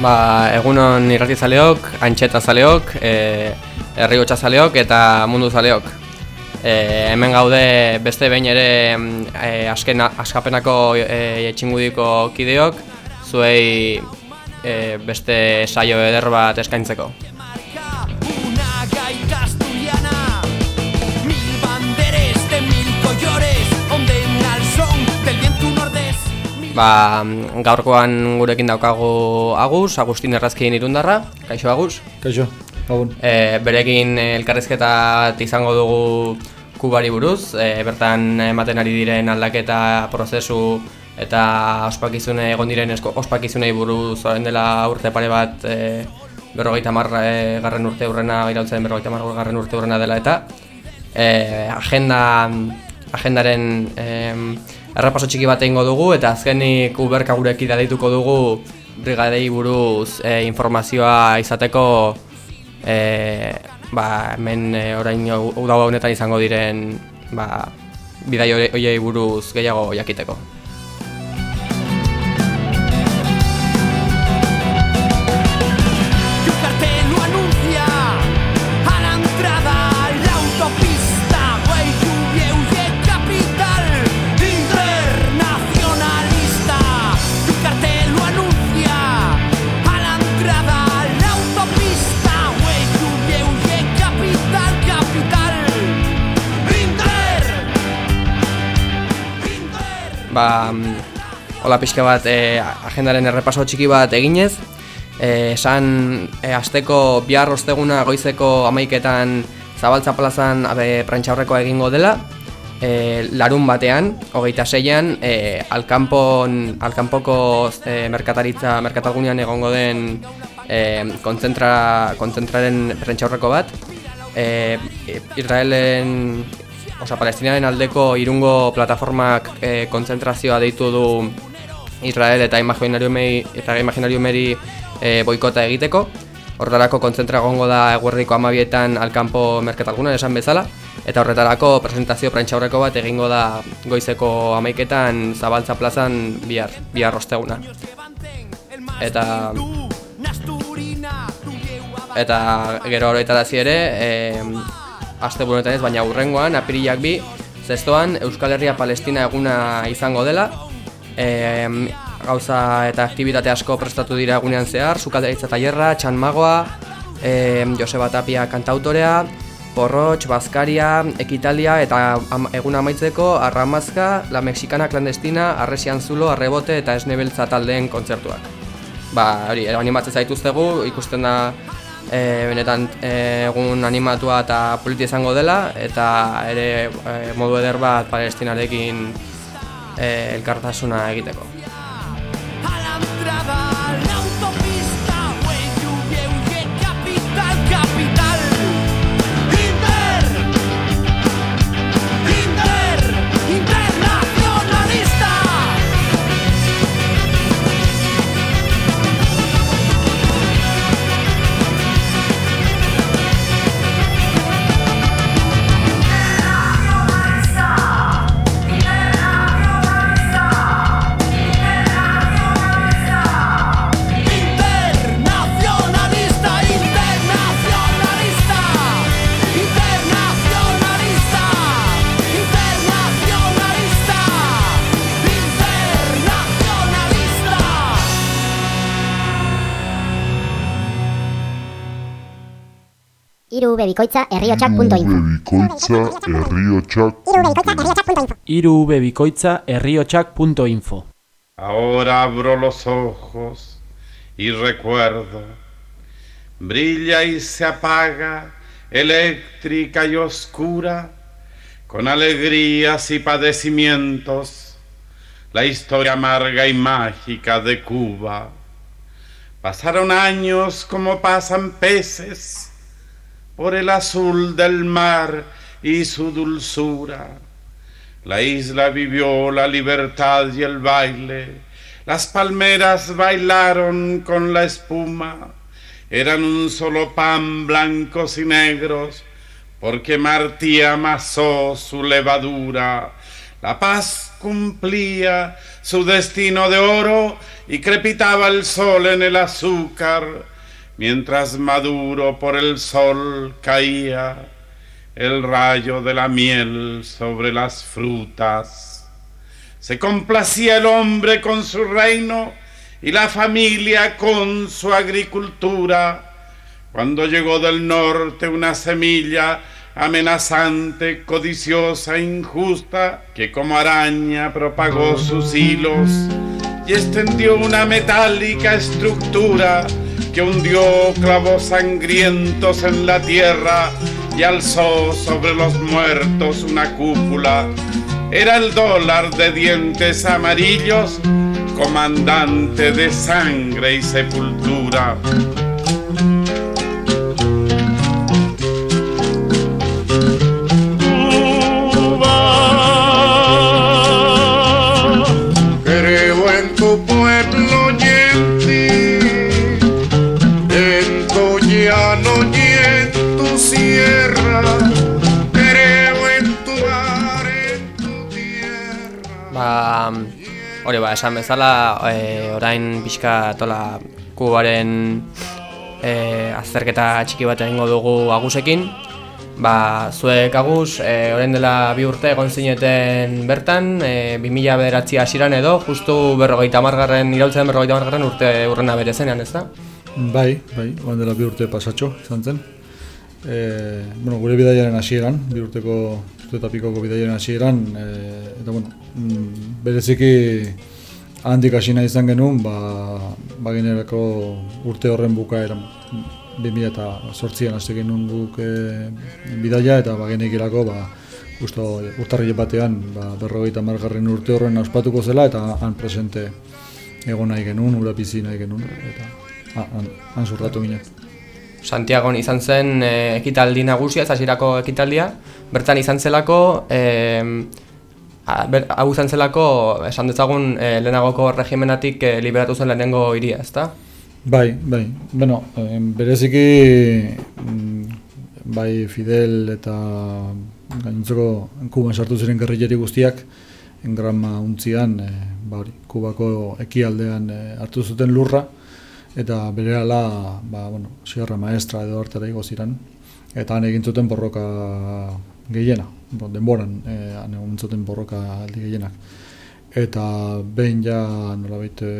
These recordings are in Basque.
Ba, egunon irrati zaleok, antxeta zaleok, e, herri zaleok eta mundu zaleok. E, hemen gaude beste behin ere e, asken, askapenako e, etxingudiko kideok, zuei e, beste saio eder bat eskaintzeko. Ba, gaurkoan gurekin daukagu Agus, Agustin Errazkien irundarra. Kaixo, Agus? Kaixo, agun. E, berekin elkarrezketa izango dugu kubari buruz. E, bertan ematen ari diren aldaketa prozesu eta ospakizune egon diren esko, ospakizunei buruz orain dela urte pare bat e, berrogeita marra e, garren urte urrena, irautzen berrogeita marra garren urte urrena dela eta e, agenda, agendaren... E, errepaso txiki bat egingo dugu eta azkenik uberka gureki dituko dugu brigadei buruz e, informazioa izateko e, ba, hemen e, orain udau honetan izango diren ba, bidai horiei buruz gehiago jakiteko. Ba, hola pixka bat e, agendaren errepaso txiki bat eginez. Eh, esan e, asteko bihar osteguna goizeko amaiketan zabaltza plazan abe, prentxaurrekoa egingo dela. E, larun batean, hogeita zeian e, alkanpon, alkanpoko e, merkataritza, merkatalgunean egongo den e, kontzentra, kontzentraren prentxaurreko bat. E, Israelen Osa, palestinaren aldeko irungo plataformak e, kontzentrazioa deitu du Israel eta imaginario mei, eta imaginario meri e, boikota egiteko. Horretarako kontzentra gongo da eguerdiko amabietan alkampo merketalgunan esan bezala. Eta horretarako presentazio prentxaurreko bat egingo da goizeko amaiketan zabaltza plazan bihar, bihar rosteguna. Eta... Eta gero horretara ere, e, aste burunetan ez, baina urrengoan, apirilak bi, zestoan Euskal Herria Palestina eguna izango dela. E, gauza eta aktivitate asko prestatu dira egunean zehar, Zukalderitza Taierra, Txan Magoa, e, Joseba Tapia kantautorea, Porrotx, Bazkaria, Ekitalia eta am, egun amaitzeko Arramazka, La Mexicana Clandestina, Arresian Zulo, Arrebote eta Esnebeltza taldeen kontzertuak. Ba, hori, animatzen zaituztegu, ikusten da e, benetan e, egun animatua eta politia izango dela eta ere e, modu eder bat palestinarekin e, elkartasuna egiteko. Iru bebikoitza herriotxak.info Bikoitza herriotxak Iru bebikoitza herriotxak.info Ahora abro los ojos y recuerdo, brilla y se apaga, eléctrica y oscura, con alegrías y padecimientos, la historia amarga y mágica de Cuba. Pasaron años como pasan peces por el azul del mar y su dulzura. La isla vivió la libertad y el baile. Las palmeras bailaron con la espuma. Eran un solo pan blancos y negros, porque Martí amasó su levadura. La paz cumplía su destino de oro y crepitaba el sol en el azúcar, mientras maduro por el sol caía el rayo de la miel sobre las frutas. Se complacía el hombre con su reino y la familia con su agricultura. Cuando llegó del norte una semilla amenazante, codiciosa, injusta, que como araña propagó sus hilos y extendió una metálica estructura que hundió clavos sangrientos en la tierra y alzó sobre los muertos una cúpula. Era el dólar de dientes amarillos, comandante de sangre y sepultura. Hori ba, esan bezala, e, orain pixka tola kubaren e, azterketa txiki bat egingo dugu agusekin. Ba, zuek aguz, e, orain dela bi urte egon zineten bertan, e, 2000 bederatzi hasieran edo, justu berrogeita margarren, iraultzen berrogeita margarren urte urrena bere zenean, ez da? Bai, bai, oan dela bi urte pasatxo, izan zen. E, bueno, gure bidaiaren hasieran, bi urteko, eta pikoko bidaiaren hasieran, e, eta bueno, mm, bereziki handik hasi nahi izan genuen, ba, ba urte horren bukaeran, 2000 eta sortzian hasi genuen guk e, bidaia, eta ba genekirako, ba, justo urtarri batean, ba, berrogeita margarren urte horren ospatuko zela, eta han presente egon nahi genuen, ura bizi nahi genuen, eta ha, han, han zurratu ginen. Santiagon izan zen e, ekitaldi nagusia, ez hasierako ekitaldia, bertan izan zelako, e, a, hau izan zelako, esan dezagun, e, lehenagoko regimenatik e, liberatu zen lehenengo hiria, ezta? Bai, bai. Bueno, bereziki mm, bai Fidel eta gainontzeko Kuban sartu ziren gerrilleri guztiak engramma untzian, e, ba hori, Kubako ekialdean e, hartu zuten lurra eta berehala, ba bueno, Sierra Maestra edo hartara igo ziren eta han egin zuten borroka gehiena, bo, denboran e, han egon zuten borroka aldi gehienak. Eta behin ja nolabait e,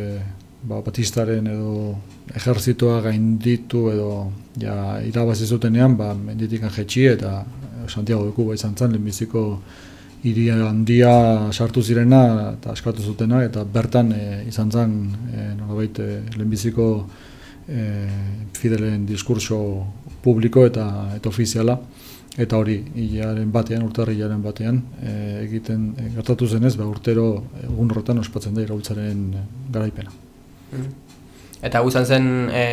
ba, Batistaren edo ejerzitoa gainditu edo ja irabazi zutenean, ba, menditik jetxi eta Santiago de Cuba izan zen, lehenbiziko hiri handia sartu zirena eta askatu zutena, eta bertan e, izan zen e, nolabait e, lehenbiziko e, Fidelen diskurso publiko eta eta ofiziala eta hori hilaren batean, urtarri hilaren batean e, egiten e, gertatu zenez, ba, urtero egun horretan ospatzen da iraultzaren garaipena. Eta hau izan zen e,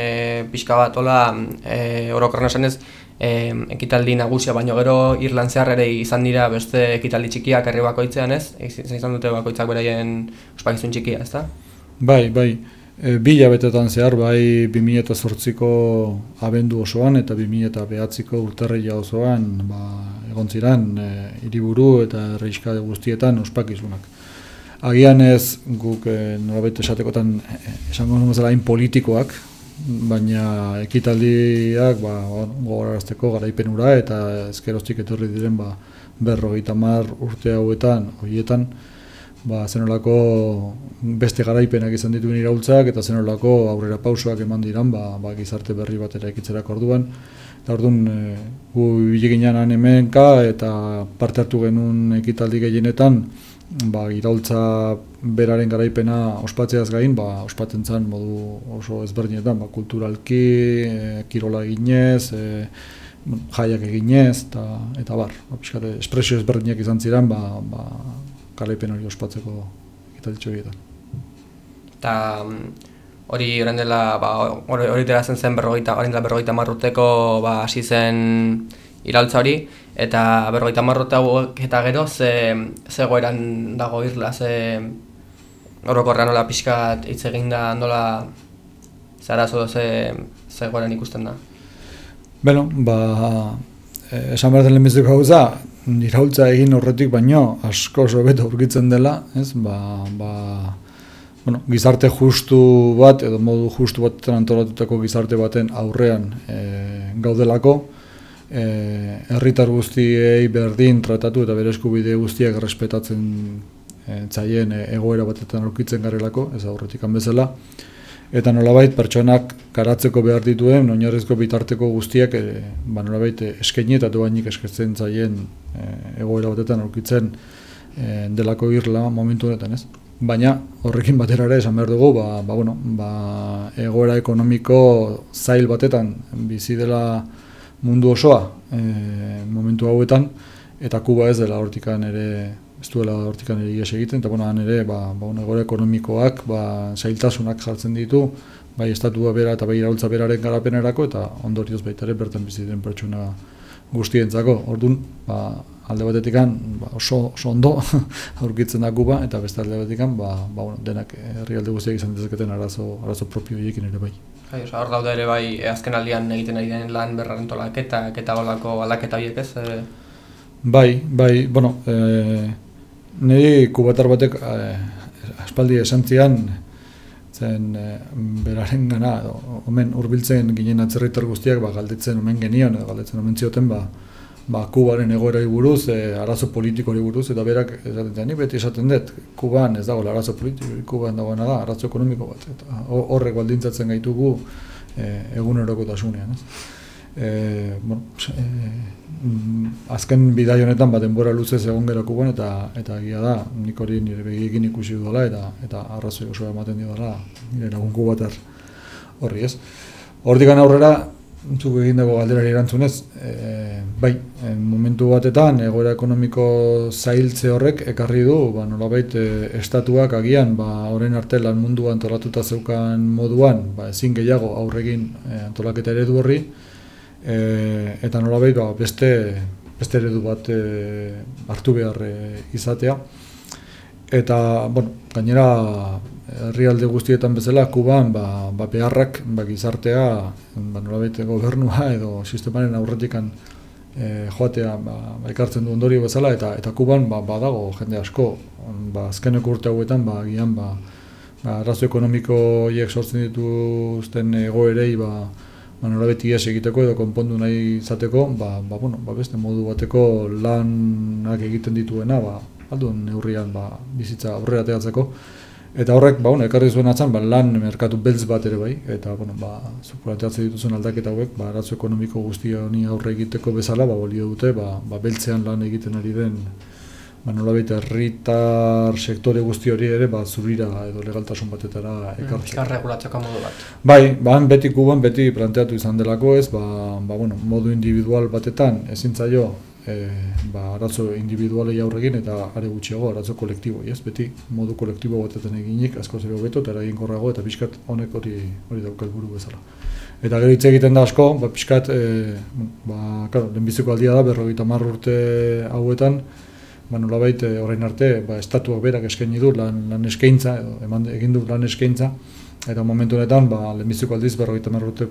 pixka bat, hola, e, orokorren esanez, e, ekitaldi nagusia, baino gero Irland zehar ere izan dira beste ekitaldi txikiak herri bakoitzean ez? Izan izan dute bakoitzak beraien ospakizun txikia, ez da? Bai, bai. E, bi hilabetetan zehar, bai 2008ko abendu osoan eta 2009ko urtarrila osoan ba, egon ziren e, hiriburu eta herriska guztietan ospakizunak. Agian ez guk e, nolabait esatekotan e, esango nuen bezala hain politikoak, baina ekitaldiak ba, gogorarazteko garaipen ura eta ezkeroztik etorri diren ba, berrogeita mar urte hauetan, horietan, ba, zenolako beste garaipenak izan dituen iraultzak eta zenolako aurrera pausoak eman diran ba, ba, gizarte berri bat eraikitzerak orduan. Eta orduan, e, gu bileginan hemenka eta parte hartu genuen ekitaldi gehienetan, ba, iraultza beraren garaipena ospatzeaz gain, ba, ospatzen zen modu oso ezberdinetan, ba, kulturalki, e, kirola eginez, e, jaiak eginez, eta, eta bar, ba, pixkate, espresio ezberdinak izan ziren, ba, ba, garaipen hori ospatzeko ekitalditxo egiten. Eta hori orain dela, ba, hori dela zen zen berrogeita, orain dela berrogeita marruteko ba, hasi zen iraultza hori, eta berrogeita marrute hauek eta gero ze, ze goeran dago irla, ze orokorrean nola pixkat hitz egin da nola zarazo ze, ze goeran ikusten da. Beno, ba, esan behar den lehenbiziko gauza, iraultza egin horretik baino asko oso beto aurkitzen dela, ez? Ba, ba, bueno, gizarte justu bat edo modu justu bat antolatutako gizarte baten aurrean e, gaudelako, herritar guztiei berdin tratatu eta bere eskubide guztiak respetatzen e, tzaien egoera batetan aurkitzen garelako, ez aurretik bezala eta nolabait pertsonak garatzeko behar dituen oinarrizko bitarteko guztiak e, ba nolabait eskaini eta doainik eskatzen zaien e, egoera batetan aurkitzen e, delako irla momentu honetan, ez? Baina horrekin batera ere esan behar dugu, ba, ba, bueno, ba, egoera ekonomiko zail batetan bizi dela mundu osoa e, momentu hauetan eta Kuba ez dela hortikan ere ez duela hortikan ere egiten, eta bueno, ere, ba, ba, egore ekonomikoak, ba, zailtasunak jartzen ditu, bai estatua bera eta bai iraultza beraren garapenerako, eta ondorioz baita ere bertan bizi den pertsona guztientzako. Orduan, ba, alde batetik ba, oso, oso ondo aurkitzen da guba, eta beste alde batetik ba, ba, bueno, denak herrialde guztiak izan dezaketen arazo, arazo propio hiekin ere bai. Bai, oza, hor daude ere bai, azken aldian egiten ari den lan berraren tolaketak eta holako aldaketa horiek ez? E... Bai, bai, bueno, e, Niri kubatar batek eh, aspaldi esantzian zen eh, beraren gana, omen urbiltzen ginen atzerritar guztiak ba, galdetzen omen genion, edo galdetzen omen zioten ba, ba, Kubaren egoera buruz, e, arazo politikori buruz, eta berak esaten ni beti esaten dut, Kuban ez dago arazo politiko, Kuban dagoena da, arazo ekonomiko bat, eta horrek baldintzatzen gaitugu e, eguneroko tasunean. Ez? e, bueno, e, azken bidai honetan bat denbora luzez egon gerako guen eta eta egia da nik hori nire begiekin ikusi dudala eta eta arrazoi oso ematen dio dela nire lagunku bat horri ez. Hortik aurrera zuk egin dago galderari erantzunez, e, bai, en momentu batetan egoera ekonomiko zailtze horrek ekarri du, ba, nolabait e, estatuak agian, ba, horren arte lan munduan antolatuta zeukan moduan, ba, ezin gehiago aurregin e, antolaketa eredu horri, e, eta nola ba, beste, beste eredu bat e, hartu behar e, izatea. Eta, bueno, gainera, herrialde guztietan bezala, Kuban, ba, ba beharrak, ba, gizartea, ba, nola gobernua edo sistemaren aurretikan e, joatea ba, ekartzen du ondorio bezala, eta eta Kuban ba, badago jende asko, ba, azkeneko urte hauetan, ba, gian, ba, ba, arazo ekonomiko hiek sortzen dituzten egoerei, ba, ba, norabeti egiteko edo konpondu nahi izateko, ba, ba, bueno, ba, beste modu bateko lanak egiten dituena, ba, alduen neurrian ba, bizitza aurrera teatzeko. Eta horrek, ba, bueno, ekarri zuen atzan, ba, lan merkatu beltz bat ere bai, eta, bueno, ba, zupurateatzen dituzuen aldaketa hauek, ba, arazo ekonomiko guztia honi aurre egiteko bezala, ba, bolio dute, ba, ba, beltzean lan egiten ari den ba, nolabait herritar sektore guzti hori ere ba, zurira edo legaltasun batetara ekartzen. Mm, regulatzeko modu bat. Bai, ba, beti kuban beti planteatu izan delako ez, ba, ba, bueno, modu individual batetan ezin zaio e, ba, arazo individualei aurregin eta are gutxiago arazo kolektibo, ez? Beti modu kolektibo batetan eginik asko zero beto eta eragin korrago eta pixkat honek hori hori daukal buru bezala. Eta gero hitz egiten da asko, ba, pixkat, e, ba, claro, lehenbiziko aldia da, berrogeita urte hauetan, ba, nolabait eh, orain arte ba, estatuak berak eskaini du lan, lan eskaintza, edo, eman, egin du lan eskaintza, eta momentu honetan, ba, lehenbiziko aldiz, berrogeita marrute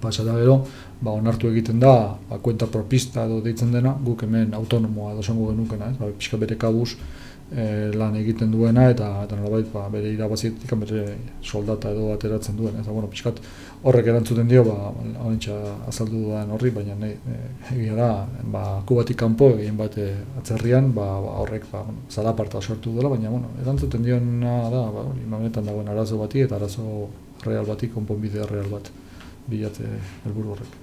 pasada gero, ba, onartu egiten da, ba, kuenta propista edo deitzen dena, guk hemen autonomoa edo zango genukena, ez, ba, pixka bere kabuz, e, lan egiten duena eta eta nolabait ba, bere irabazitik bere soldata edo ateratzen duen eta bueno pixkat horrek erantzuten dio ba oraintza azaldu dudan horri baina e, egia da ba kubatik kanpo egin bat e, atzerrian ba, ba horrek ba zalaparta sortu dela baina bueno erantzuten diona da ba hori momentan dagoen arazo bati eta arazo real bati konponbide real bat bilatze helburu horrek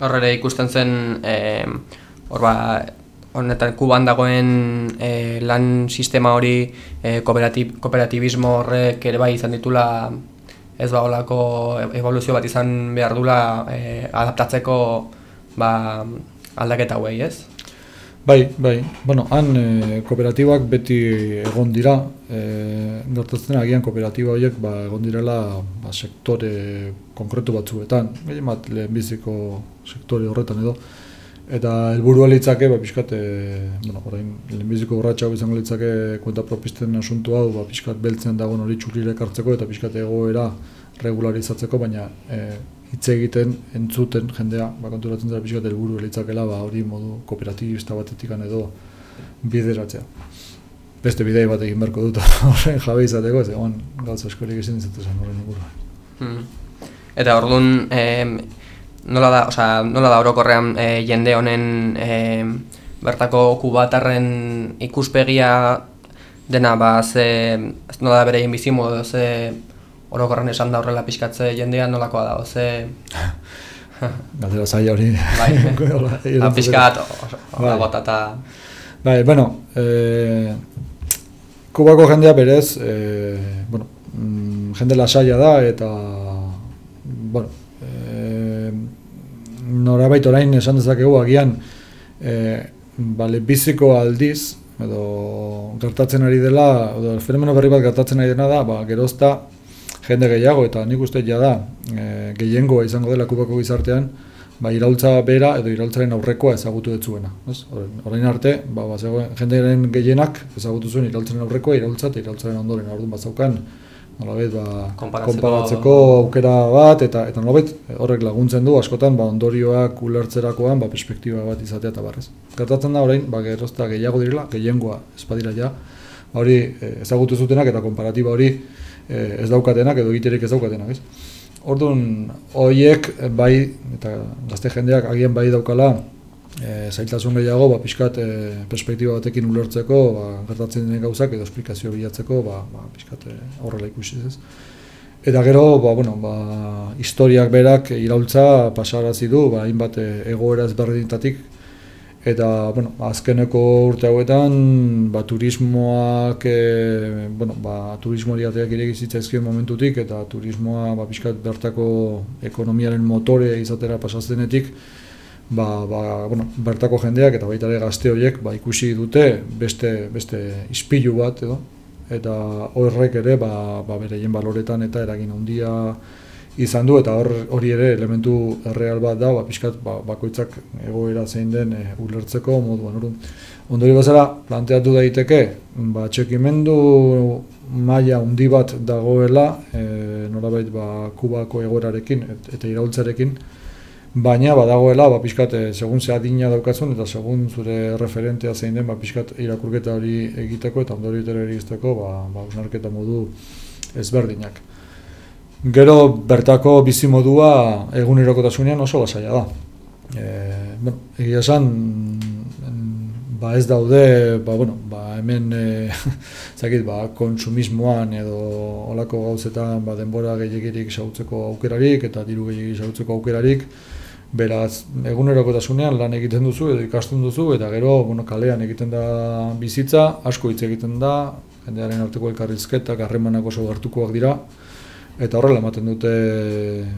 Horre ikusten zen eh, hor ba honetan Kuban dagoen e, lan sistema hori e, kooperatib, kooperatibismo horrek ere bai izan ditula ez ba holako evoluzio bat izan behar dula e, adaptatzeko ba, aldaketa hauei, ez? Bai, bai. Bueno, han e, kooperatibak beti egon dira. E, gertatzen agian kooperatiba horiek ba, egon direla ba, sektore konkretu batzuetan. Gehien bat lehenbiziko sektore horretan edo. Eta helburua litzake, ba, pixkat, e, bueno, orain, lehenbiziko urratxa izango litzake kuenta propisten asuntu hau, ba, pixkat beltzen dagoen hori txurrire hartzeko eta pixkat egoera regularizatzeko, baina e, hitz egiten, entzuten jendea, ba, konturatzen dira pixkat helburu litzakela, ba, hori modu kooperatibista batetik edo bideratzea. Beste bidei bat egin beharko dut horren jabe izateko, ez egon gauza eskorik ezin dizatzen horren ingurua. Hmm. Eta orduan, eh, nola da, osea, nola da orokorrean e, jende honen e, bertako kubatarren ikuspegia dena ba ze nola da berein bizimo edo ze orokorren esan da horrela pixkatze jendea nolakoa da, ze Galdera zaila hori. Bai, ba, pixkat, bai. gotata. Bai, bueno, e, Kubako jendea berez, e, bueno, mm, jende lasaia da eta, bueno, norabait orain esan dezakegu agian e, bale, biziko aldiz edo gertatzen ari dela edo fenomeno berri bat gertatzen ari dena da ba, gerozta jende gehiago eta nik uste ja da e, gehiengoa izango dela kubako gizartean ba, iraultza bera edo iraultzaren aurrekoa ezagutu dutzuena. Orain arte, ba, ba, jendearen gehienak ezagutu zuen iraultzaren aurrekoa, iraultza eta iraultzaren ondoren orduan bazaukan nolabait ba konparatzeko aukera bat eta eta nolabait horrek laguntzen du askotan ba ondorioak ulertzerakoan ba perspektiba bat izatea ta barrez. Gertatzen da orain ba gerozta gehiago direla, gehiengoa ez badira ja. Ba, hori e, ezagutu zutenak eta konparatiba hori ez daukatenak edo egiterik ez daukatenak, ez? Orduan hoiek bai eta gazte jendeak agian bai daukala e, zailtasun gehiago, ba, pixkat e, perspektiba batekin ulertzeko, ba, gertatzen den gauzak edo esplikazio bilatzeko, ba, ba, pixkat e, horrela ikusi ez. Eta gero, ba, bueno, ba, historiak berak iraultza pasarazi du, ba, hainbat e, egoera ezberdinetatik, eta bueno, azkeneko urte hauetan ba, turismoak e, bueno, ba, turismoari ateak irekizitza momentutik eta turismoa ba, pixkat bertako ekonomiaren motore izatera pasaztenetik ba, ba, bueno, bertako jendeak eta baita ere gazte horiek ba, ikusi dute beste, beste ispilu bat edo? Eta horrek ere ba, ba bereien baloretan eta eragin handia izan du eta hor hori ere elementu erreal bat da ba, pixkat ba, bakoitzak egoera zein den e, ulertzeko moduan orduan ondori bazara planteatu daiteke ba, txekimendu maila handi bat dagoela e, norabait ba, kubako egoerarekin eta iraultzarekin baina badagoela ba pixkat eh, segun ze adina daukazun eta segun zure referentea zein den ba pixkat irakurketa hori egiteko eta ondorioetara egiteko ba ba modu ezberdinak. Gero bertako bizi modua egunerokotasunean oso lasaia da. Eh, bueno, egia esan ba ez daude, ba, bueno, ba, hemen e, zakit, ba, konsumismoan edo olako gauzetan ba, denbora gehiagirik sautzeko aukerarik eta diru gehiagirik sautzeko aukerarik Beraz, egunerokotasunean lan egiten duzu edo ikasten duzu eta gero bueno, kalean egiten da bizitza, asko hitz egiten da, jendearen arteko elkarrizketak, harremanak oso hartukoak dira eta horrela ematen dute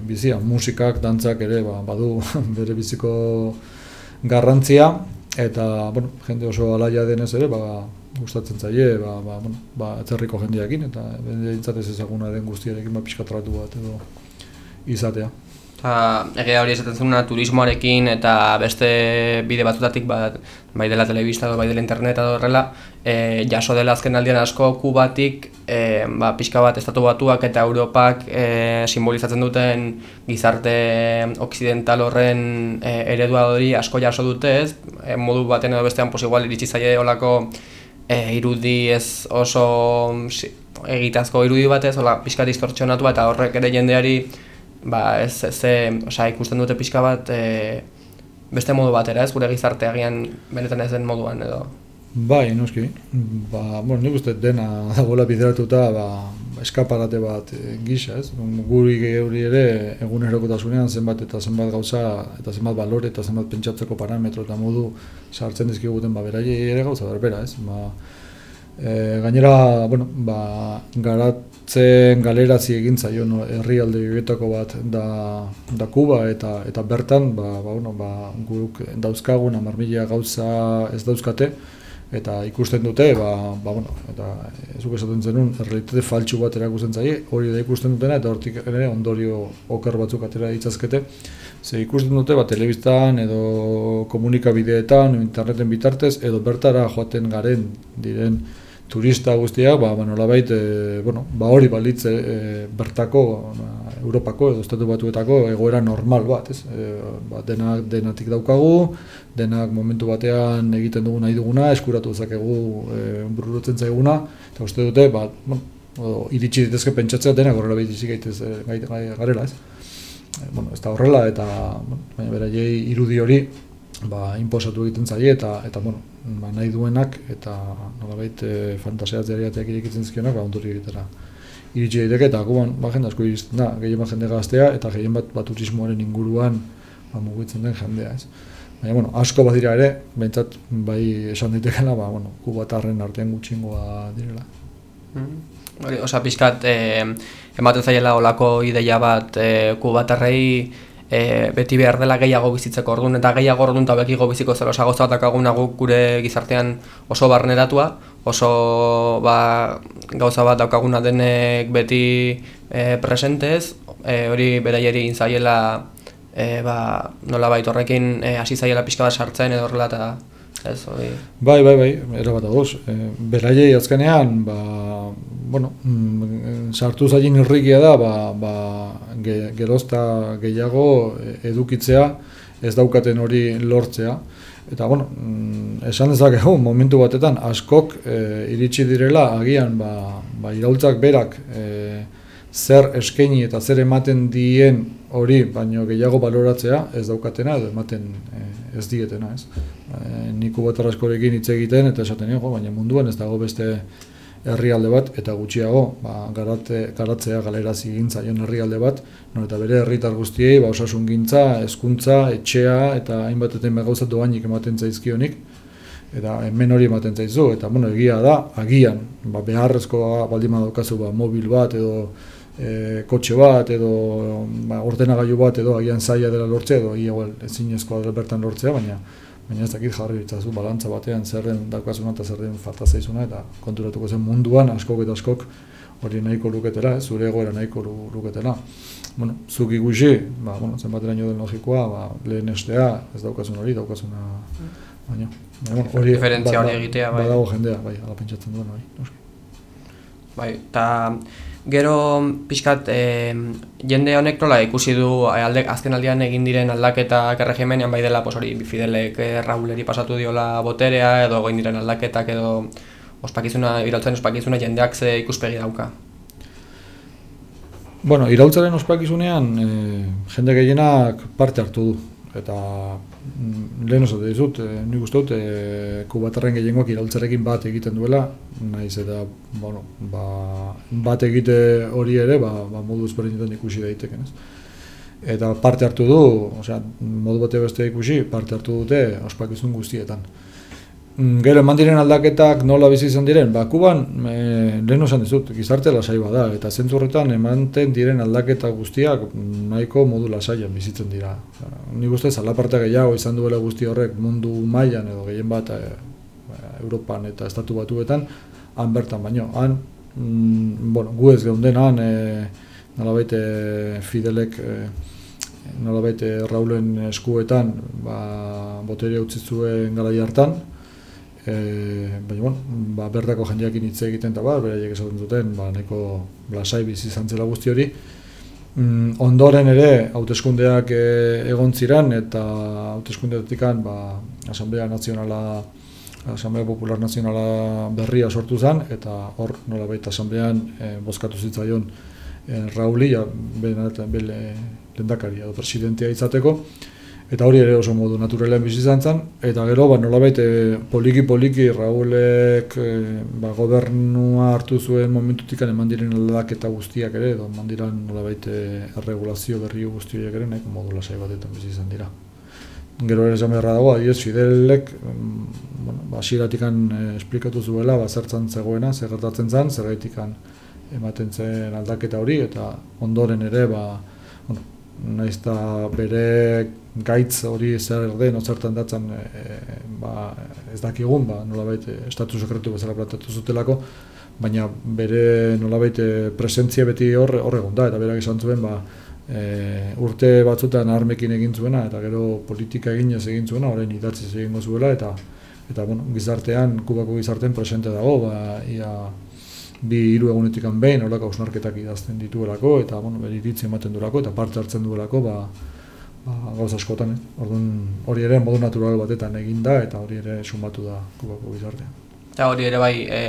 bizia, musikak, dantzak ere ba, badu bere biziko garrantzia eta bueno, jende oso alaia denez ere ba, gustatzen zaie ba, ba, bueno, ba, atzerriko jendeakin eta benditzatez ezaguna den guztiarekin ba, pixkatratu bat edo izatea. Eta egia hori esaten zuna turismoarekin eta beste bide batzutatik ba, bai dela telebista bai dela internet edo horrela e, jaso dela azken aldian asko kubatik e, ba, pixka bat estatu batuak eta Europak e, simbolizatzen duten gizarte occidental horren e, eredua hori asko jaso dute ez? E, modu baten edo bestean pos igual iritsi zaie olako e, irudi ez oso egitazko irudi batez, hola, pixka distortzionatu eta horrek ere jendeari ba, ez, ez, osea, ikusten dute pixka bat e, beste modu batera, ez gure gizarte agian benetan ez den moduan edo. Bai, noski. Ba, bueno, nik uste dena dagoela bideratuta ba, eskaparate bat e, gisa, ez? Guri geuri ere egunerokotasunean zenbat eta zenbat gauza eta zenbat balore eta zenbat pentsatzeko parametro eta modu sartzen dizkiguten ba beraiei ere gauza berbera, ez? Ba, e, gainera, bueno, ba, garatzen galerazi egin zaion herrialde horietako bat da, da Kuba eta eta bertan ba, ba, bueno, ba, guk dauzkagun 10.000 gauza ez dauzkate eta ikusten dute, ba, ba, bueno, eta ezuk esaten zenun, errealitate faltsu bat erakusten zaie, hori da ikusten dutena, eta hortik ere ondorio oker batzuk atera ditzazkete. Ze ikusten dute, ba, telebistan edo komunikabideetan, interneten bitartez, edo bertara joaten garen diren turista guztiak, ba, ba nolabait, e, bueno, ba hori balitze e, bertako, ba, Europako edo estatu batuetako egoera normal bat, ez? E, ba, denak denatik daukagu, denak momentu batean egiten dugu nahi duguna, eskuratu dezakegu e, bururutzen zaiguna, eta uste dute, ba, bueno, o, iritsi ditezke pentsatzea denak horrela behitizik gaitez e, garela, ez? E, bueno, ez da horrela, eta bueno, baina beraiei irudi hori ba, inposatu egiten zaie, eta, eta bueno, ba, nahi duenak eta nolabait e, fantasiatzeariateak irekitzen zikionak ba, ondori egitera iritsi daiteke eta guban ba, jende asko iristen da, gehien bat jende gaztea eta gehien bat turismoaren inguruan ba, mugitzen den jendea ez. Baina, bueno, asko bat dira ere, behintzat bai esan daitekela, ba, bueno, kubatarren artean gutxingoa direla. Mm. Hori, osea, pixkat, eh, ematen zaiela olako ideia bat eh, kubatarrei e, beti behar dela gehiago bizitzeko orduan eta gehiago orduan eta bekigo biziko zer osago aguna guk gure gizartean oso barneratua, oso ba, gauza bat daukaguna denek beti e, presentez, e, hori beraieri inzaiela e, ba, nola horrekin e, hasi zaiela pixka bat sartzen edo horrela eta ez, hori... Bai, bai, bai, erabat agoz. E, beraiei azkenean, ba, bueno, mm, sartu zaien irrikia da, ba, ba, ge, gerozta gehiago edukitzea, ez daukaten hori lortzea. Eta, bueno, mm, esan dezakegu, momentu batetan, askok e, iritsi direla, agian, ba, ba iraultzak berak, e, zer eskaini eta zer ematen dien hori, baino gehiago baloratzea, ez daukatena, edo ematen e, ez dietena, ez. E, Niku bat hitz egiten, eta esaten baina munduan ez dago beste herrialde bat eta gutxiago ba, garate, garatzea galerazi gintza joan herrialde bat no, eta bere herritar guztiei ba, osasun gintza, eskuntza, etxea eta hainbat eten begauza doainik ematen zaizkionik eta hemen hori ematen zaizu eta bueno, egia da, agian ba, beharrezko baldima daukazu ba, mobil bat edo e, kotxe bat edo ba, ordenagailu bat edo agian zaila dela lortzea edo ia ezin ezkoa dela bertan lortzea baina baina ez dakit jarri ditzazu balantza batean zerren daukazuna eta zerren falta zaizuna eta konturatuko zen munduan askok eta askok hori nahiko luketela, zure egoera nahiko luketela. Bueno, zuk ikusi, ba, bueno, zenbat den logikoa, ba, lehen estea, ez daukazun hori, daukazuna, baina, bueno, hori, diferentzia hori egitea, bai. Badago jendea, bai, ala pentsatzen duen, bai, Bai, eta Gero pixkat e, jende honek nola ikusi du eh, alde, azken aldean egin diren aldaketak erregimenean bai dela pos hori Fidelek e, Rauleri pasatu diola boterea edo egin diren aldaketak edo ospakizuna, irautzen ospakizuna jendeak ze ikuspegi dauka. Bueno, irautzaren ospakizunean e, jende gehienak parte hartu du eta lehen osatu dizut, e, nik uste dut, e, kubatarren gehiengoak iraultzarekin bat egiten duela, naiz eta bueno, ba, bat egite hori ere ba, ba modu ezberdinetan ikusi daiteken, ez? Eta parte hartu du, osea, modu bate beste ikusi, parte hartu dute ospakizun guztietan. Mm, gero eman diren aldaketak nola bizi izan diren, ba, Kuban, e, lehen osan dizut, gizarte lasai bada, eta zentzu horretan emanten diren aldaketa guztiak nahiko modu lasaian bizitzen dira. Ni guzti alaparte gehiago izan duela guzti horrek mundu mailan edo gehien bat e, Europan eta Estatu Batuetan, han bertan baino, han, mm, bueno, gu ez geunden han, e, nolabait e, Fidelek, e, nolabait Raulen eskuetan, ba, boteria utzi zuen gara hartan, E, baina, bueno, ba, bertako jendeakin hitz egiten eta bar, beraiek esaten duten, ba, nahiko lasai bizi izan zela guzti hori. Mm, ondoren ere, hauteskundeak e, egon ziren eta hauteskundeetik ba, Asamblea Nazionala Asamblea Popular Nazionala berria sortu zen, eta hor nolabait asamblean e, bozkatu zitzaion e, Rauli, ja, bele lendakaria edo presidentea izateko, eta hori ere oso modu naturalean bizi izan zen, eta gero ba, nolabait e, poliki poliki Raulek e, ba, gobernua hartu zuen momentutik eman diren aldaketa guztiak ere, edo eman diren nolabait e, erregulazio berri guzti horiek ere, nahiko modu lasai batetan bizi izan dira. Gero ere beharra dago, adiez, Fidelek, bueno, ba, asiratikan e, esplikatu zuela, ba, zertzen zegoena, zer gertatzen zen, zer ematen zen aldaketa hori, eta ondoren ere, ba, bueno, naiz bere gaitz hori zer den, ozertan datzen, e, ba, ez dakigun, ba, nolabait, estatu sekretu bezala platatu zutelako, baina bere nolabait presentzia beti hor, hor egon da, eta berak izan zuen, ba, e, urte batzutan armekin egin zuena, eta gero politika egin ez egin zuena, orain idatziz egingo zuela, eta eta bueno, gizartean, kubako gizartean presente dago, ba, ia, bi hiru egunetik behin horako ausnarketak idazten dituelako eta bueno, bere ematen duelako eta parte hartzen duelako ba, ba, gauza askotan, eh? Orduan, hori ere modu natural batetan egin da eta hori ere sumatu da kubako gizartean. Eta hori ere bai, e,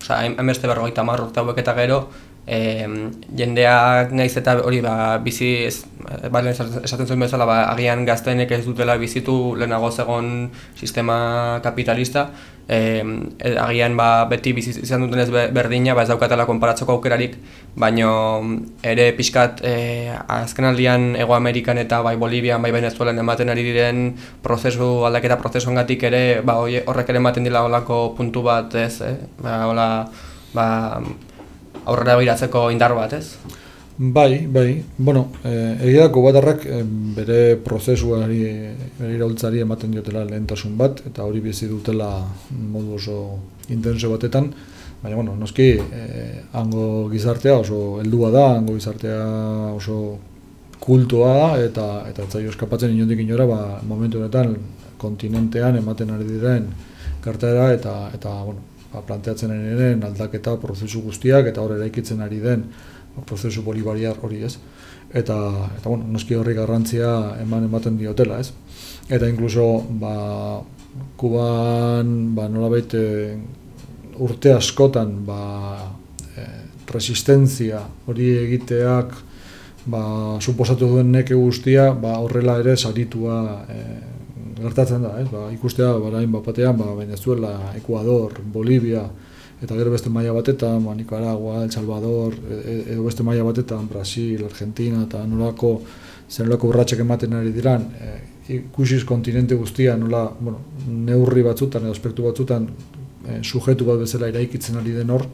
oza, hainbeste berrogeita marrok eta eta gero, e, jendeak naiz eta hori ba, bizi, ez, bale, esaten zuen bezala, ba, agian gaztenek ez dutela bizitu lehenago zegon sistema kapitalista, e, agian ba, beti bizi izan duten ez berdina, ba, ez daukatela konparatzeko aukerarik, baino ere pixkat e, azken aldian Ego Amerikan eta bai Bolivian, bai Venezuelan ematen ari diren prozesu, aldaketa prozesuengatik ere, ba, horrek ere ematen dila olako puntu bat, ez, eh? ba, hola, ba, aurrera behiratzeko indar bat, ez? Bai, bai. Bueno, eh, egia dako batarrak eh, bere prozesuari, bere iraultzari ematen diotela lehentasun bat, eta hori bizi dutela modu oso intenso batetan. Baina, bueno, noski, eh, hango gizartea oso heldua da, hango gizartea oso kultua da, eta eta etzaio eskapatzen inondik inora, ba, momentu honetan kontinentean ematen ari diren kartera, eta, eta bueno, ba, planteatzen diren aldaketa prozesu guztiak, eta hor eraikitzen ari den prozesu bolivariar hori ez. Eta, eta bueno, noski horri garrantzia eman ematen diotela ez. Eta inkluso, ba, kuban, ba, nola baite, urte askotan, ba, e, resistentzia hori egiteak, ba, suposatu duen neke guztia, ba, horrela ere saritua e, gertatzen da, ez? Ba, ikustea, barain bapatean, ba, Venezuela, Ecuador, Bolivia, eta gero beste maila batetan, ba, Nicaragua, El Salvador, e, e, edo beste maila batetan, Brasil, Argentina, eta nolako, zer nolako urratxek ematen ari diran, e, ikusiz kontinente guztia, nola, bueno, neurri batzutan, edo aspektu batzutan, e, sujetu bat bezala iraikitzen ari den hor,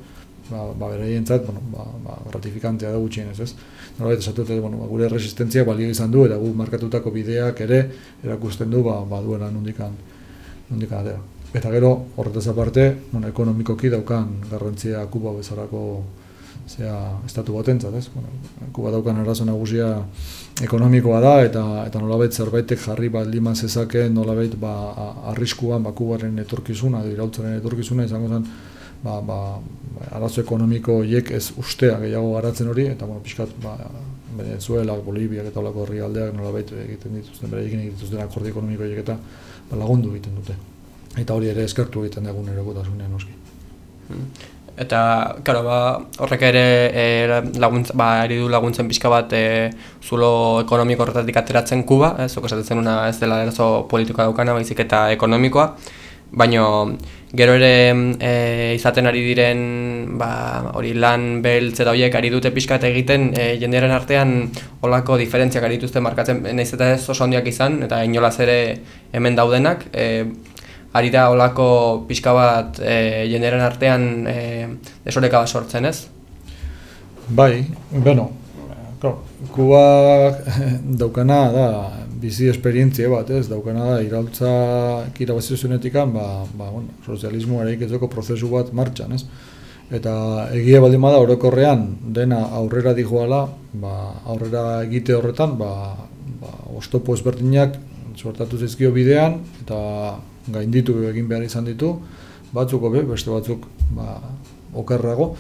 ba, ba beraien zat, bueno, ba, ba, ratifikantea da gutxien ez, ez? Nola, eta esatu, bueno, ba, gure resistentzia balio izan du, eta gu markatutako bideak ere, erakusten du, ba, ba duela nundikan, nundikan atera. Eta gero, horretaz aparte, bueno, ekonomikoki daukan garrantzia Kuba bezalako zea, estatu batentzat, ez? Bueno, Kuba daukan arazo nagusia ekonomikoa da, eta eta nolabait zerbaitek jarri bat liman zezake, nolabait ba, arriskuan ba, Kubaren etorkizuna, dirautzaren etorkizuna, izango zen, ba, ba, arazo ekonomiko hiek ez ustea gehiago garatzen hori, eta bueno, pixkat, ba, Venezuela, Bolivia eta olako herri aldeak nolabait egiten dituzten, bere egiten dituzten akordi ekonomiko hiek eta ba, lagundu egiten dute eta hori ere eskertu egiten dugun erokotasunean noski. Eta, karo, ba, horrek ere e, laguntza, ba, eridu laguntzen pixka bat e, zulo ekonomiko horretatik ateratzen kuba, ez, oko esaten una ez dela erazo politikoa daukana, baizik eta ekonomikoa, baino gero ere e, izaten ari diren ba, hori lan beltz eta horiek ari dute pixkat egiten e, jendearen artean olako diferentziak ari dituzte markatzen nahiz eta ez oso handiak izan eta inolaz ere hemen daudenak e, ari da olako pixka bat e, jendearen artean e, desoreka bat sortzen, ez? Bai, bueno, Kuba daukana da bizi esperientzia bat, ez? Daukana da iraultza kirabazi zuenetikan, ba, ba, bueno, sozialismo eraiketzeko prozesu bat martxan, ez? Eta egia baldin bada orokorrean dena aurrera dijoala, ba, aurrera egite horretan, ba, ba, ostopo ezberdinak sortatu zaizkio bidean, eta gainditu egin behar izan ditu, batzuk be, beste batzuk ba, okerrago,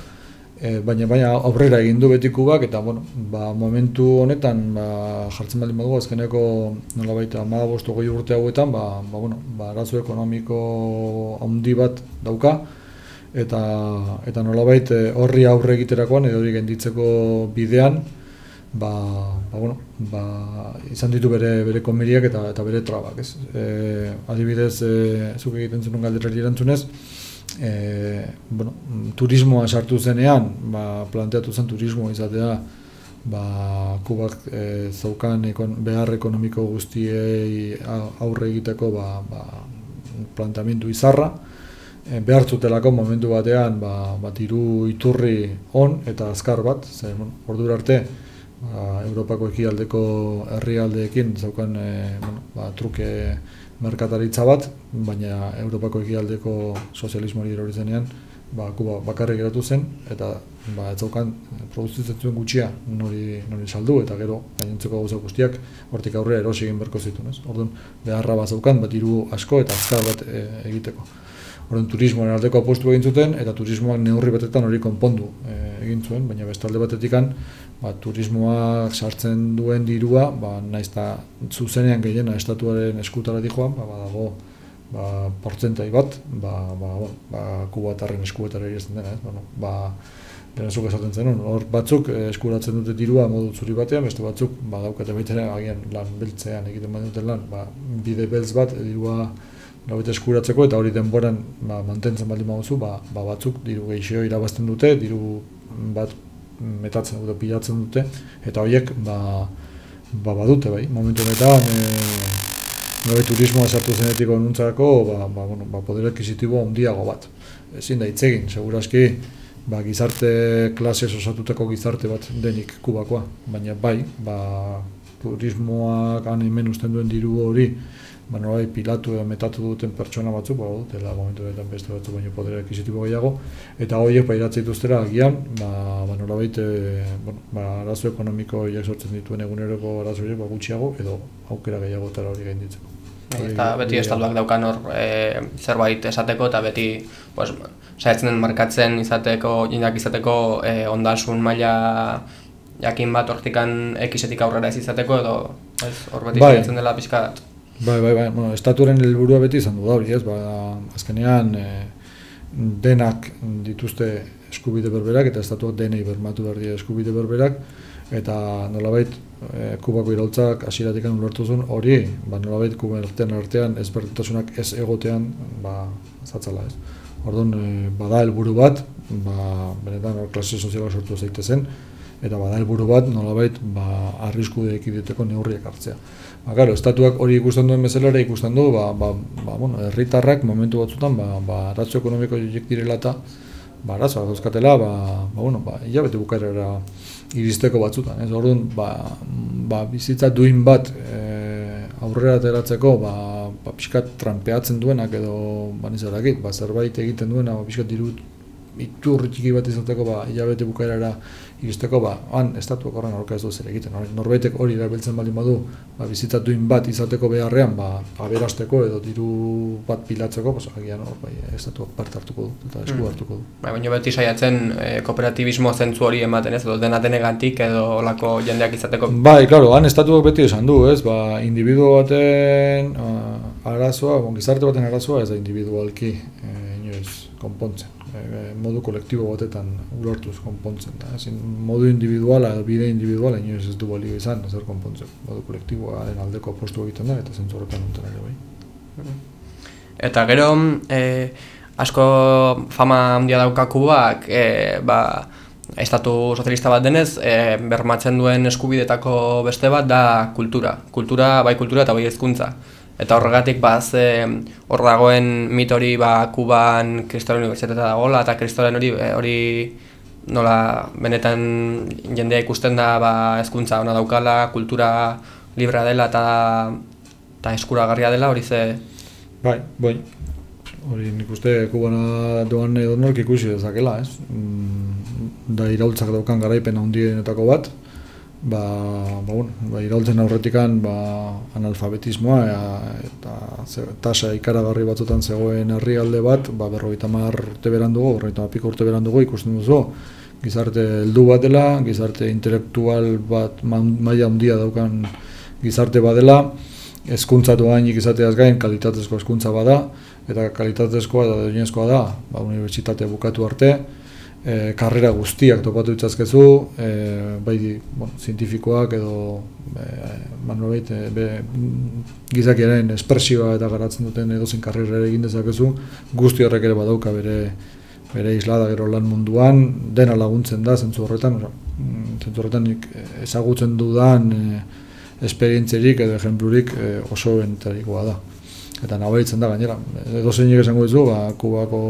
E, baina baina aurrera egin du beti Kubak eta bueno, ba, momentu honetan ba, jartzen baldin badugu azkeneko nolabait 15 goi urte hauetan ba, ba, bueno, ba, arazo ekonomiko handi bat dauka eta eta nolabait eh, horri aurre egiterakoan edo hori genditzeko bidean ba, ba, bueno, ba, izan ditu bere bere komeriak eta eta bere trabak, ez? E, adibidez, e, zuk egiten zenun galderari erantzunez, e, bueno, turismoa sartu zenean, ba, planteatu zen turismoa izatea, ba, kubak e, zaukan ekon, behar ekonomiko guztiei aurre egiteko ba, ba, plantamendu izarra, e, behar zutelako momentu batean ba, bat iru iturri on eta azkar bat, ze, bueno, ordu arte, ba, Europako ekialdeko herrialdeekin zaukan e, bueno, ba, truke merkataritza bat, baina Europako ekialdeko sozialismoari erori ba, Kuba bakarrik geratu zen, eta ba, ez zaukan produzitzen zuen gutxia nori, nori saldu, eta gero gainontzeko gauza guztiak hortik aurrera erosi egin berko zituen. Ez? Orduan, beharra bat zaukan, bat iru asko eta azkar bat e, egiteko. Orduan, turismoan aldeko apostu egin zuten, eta turismoak neurri batetan hori konpondu e, egin zuen, baina bestalde batetikan, ba, turismoak sartzen duen dirua, ba, naiz eta zuzenean gehiena estatuaren eskutara dijoan, ba, badago ba, portzentai bat, ba, ba, ba, ba, kubatarren eskuetara iristen dena, ez? Bueno, ba, denezuk esaten zenun, hor batzuk eskuratzen dute dirua modu zuri batean, beste batzuk ba, daukate baitera agian lan beltzean egiten bat duten lan, ba, bide beltz bat dirua Gabete eskuratzeko eta hori denboran ba, mantentzen baldin baduzu, ba, ba batzuk diru gehixeo irabazten dute, diru bat metatzen dute, pilatzen dute, eta horiek ba, ba badute bai, momentu honetan e, turismoa sartu zenetik onuntzako, ba, ba, bueno, ba, poder ekizitibo ondiago bat. Ezin da itzegin, seguraski, ba, gizarte klase osatuteko gizarte bat denik kubakoa, baina bai, ba, turismoak han hemen usten duen diru hori, ba, bai, pilatu edo metatu duten pertsona batzuk, ba, dela momentu betan beste batzu baino podera ekizitibo gehiago, eta horiek pairatzen dituztera agian, ba, ba nolabait, e, bueno, ba, arazo ekonomiko horiek sortzen dituen eguneroko arazo horiek ba, gutxiago, edo aukera gehiago eta hori gainditzeko. Eta beti estalduak daukan hor e, zerbait esateko eta beti pues, saiatzen den markatzen izateko, jindak izateko e, ondasun maila jakin bat hortikan ekisetik aurrera ez izateko edo hor beti bai. dela pixka Bai, bai, bai, bueno, estaturen helburua beti izan du da hori, ez, ba, azkenean e, denak dituzte eskubide berberak eta estatuak denei bermatu behar eskubide berberak eta nolabait e, kubako iraultzak hasieratik ulertu zuen hori, ba, nolabait kuben artean artean ez berdintasunak ez egotean ba, zatzala ez. Orduan, e, bada helburu bat, ba, benetan klase soziala sortu zaite zen, eta bada helburu bat nolabait ba, arrisku ekideteko neurriak hartzea. Ba, claro, estatuak hori ikusten duen bezala ere ikusten du, ba, ba, ba, bueno, herritarrak momentu batzutan, ba, ba, arazo ekonomiko joiek direla eta, ba, arazo, dauzkatela, ba, ba, bueno, ba, hilabete bukarera iristeko batzutan, ez, orduan, ba, ba, bizitza duin bat e, aurrera ateratzeko, ba, ba, pixkat trampeatzen duenak edo, ba, nizarakit, ba, zerbait egiten duena, ba, pixkat dirut, iturri txiki bat izateko, ba, hilabete bukarera iristeko ba han estatuak horren aurka ez du zer egiten. Norbaitek hori erabiltzen baldin badu ba bizitatuin bat izateko beharrean ba aberasteko edo diru bat pilatzeko pues agian hor bai estatuak parte hartuko du eta esku mm. hartuko du. Bai baina beti saiatzen e, kooperatibismo zentzu hori ematen ez? Edo dena denegatik edo holako jendeak izateko. Bai claro han estatuak beti esan du ez? Ba individuo baten uh, arazoa bon gizarte baten arazoa ez da individualki eh, inoiz konpontzen e, modu kolektibo batetan ulortuz konpontzen da. Ezin, modu individuala bide individuala inoiz ez du balio izan, zer konpontzen. Modu kolektiboaren aldeko apostu egiten da eta zentzu horretan duten ere bai. Eta gero, e, asko fama handia dauka kubak, e, ba, estatu sozialista bat denez, e, bermatzen duen eskubidetako beste bat da kultura. Kultura, bai kultura eta bai ezkuntza. Eta horregatik ba hor dagoen mit hori ba Kuban Kristoren Unibertsitatea dagoela eta Kristoren hori eh, hori nola benetan jendea ikusten da ba hezkuntza ona daukala, kultura librea dela eta ta eskuragarria dela hori ze Bai, bai. Hori nik uste Kubana doan edo nork ikusi dezakela, ez? Mm, da iraultzak daukan garaipen handienetako bat, ba, ba, bueno, ba, irautzen aurretikan ba, analfabetismoa eta ze, tasa ikaragarri batzutan zegoen herrialde bat, ba, berrogeita mar urte beran dugu, berrogeita piko urte beran dugu ikusten duzu, gizarte heldu bat dela, gizarte intelektual bat ma- maila handia daukan gizarte badela, hezkuntzatu gainik izateaz gain kalitatezko hezkuntza bada eta kalitatezkoa da doinezkoa da, ba unibertsitate bukatu arte, e, karrera guztiak topatu ditzazkezu, e, bai bueno, zientifikoak edo e, manolait, e, be, gizakiaren espresioa eta garatzen duten edozein karrera ere egin dezakezu, guzti horrek ere badauka bere bere islada gero lan munduan, dena laguntzen da zentzu horretan, mm, zentzu horretan ezagutzen dudan e, esperientzerik edo ejemplurik e, oso bentarikoa da. Eta nabaritzen da gainera, edo zeinik esango dizu, ba, kubako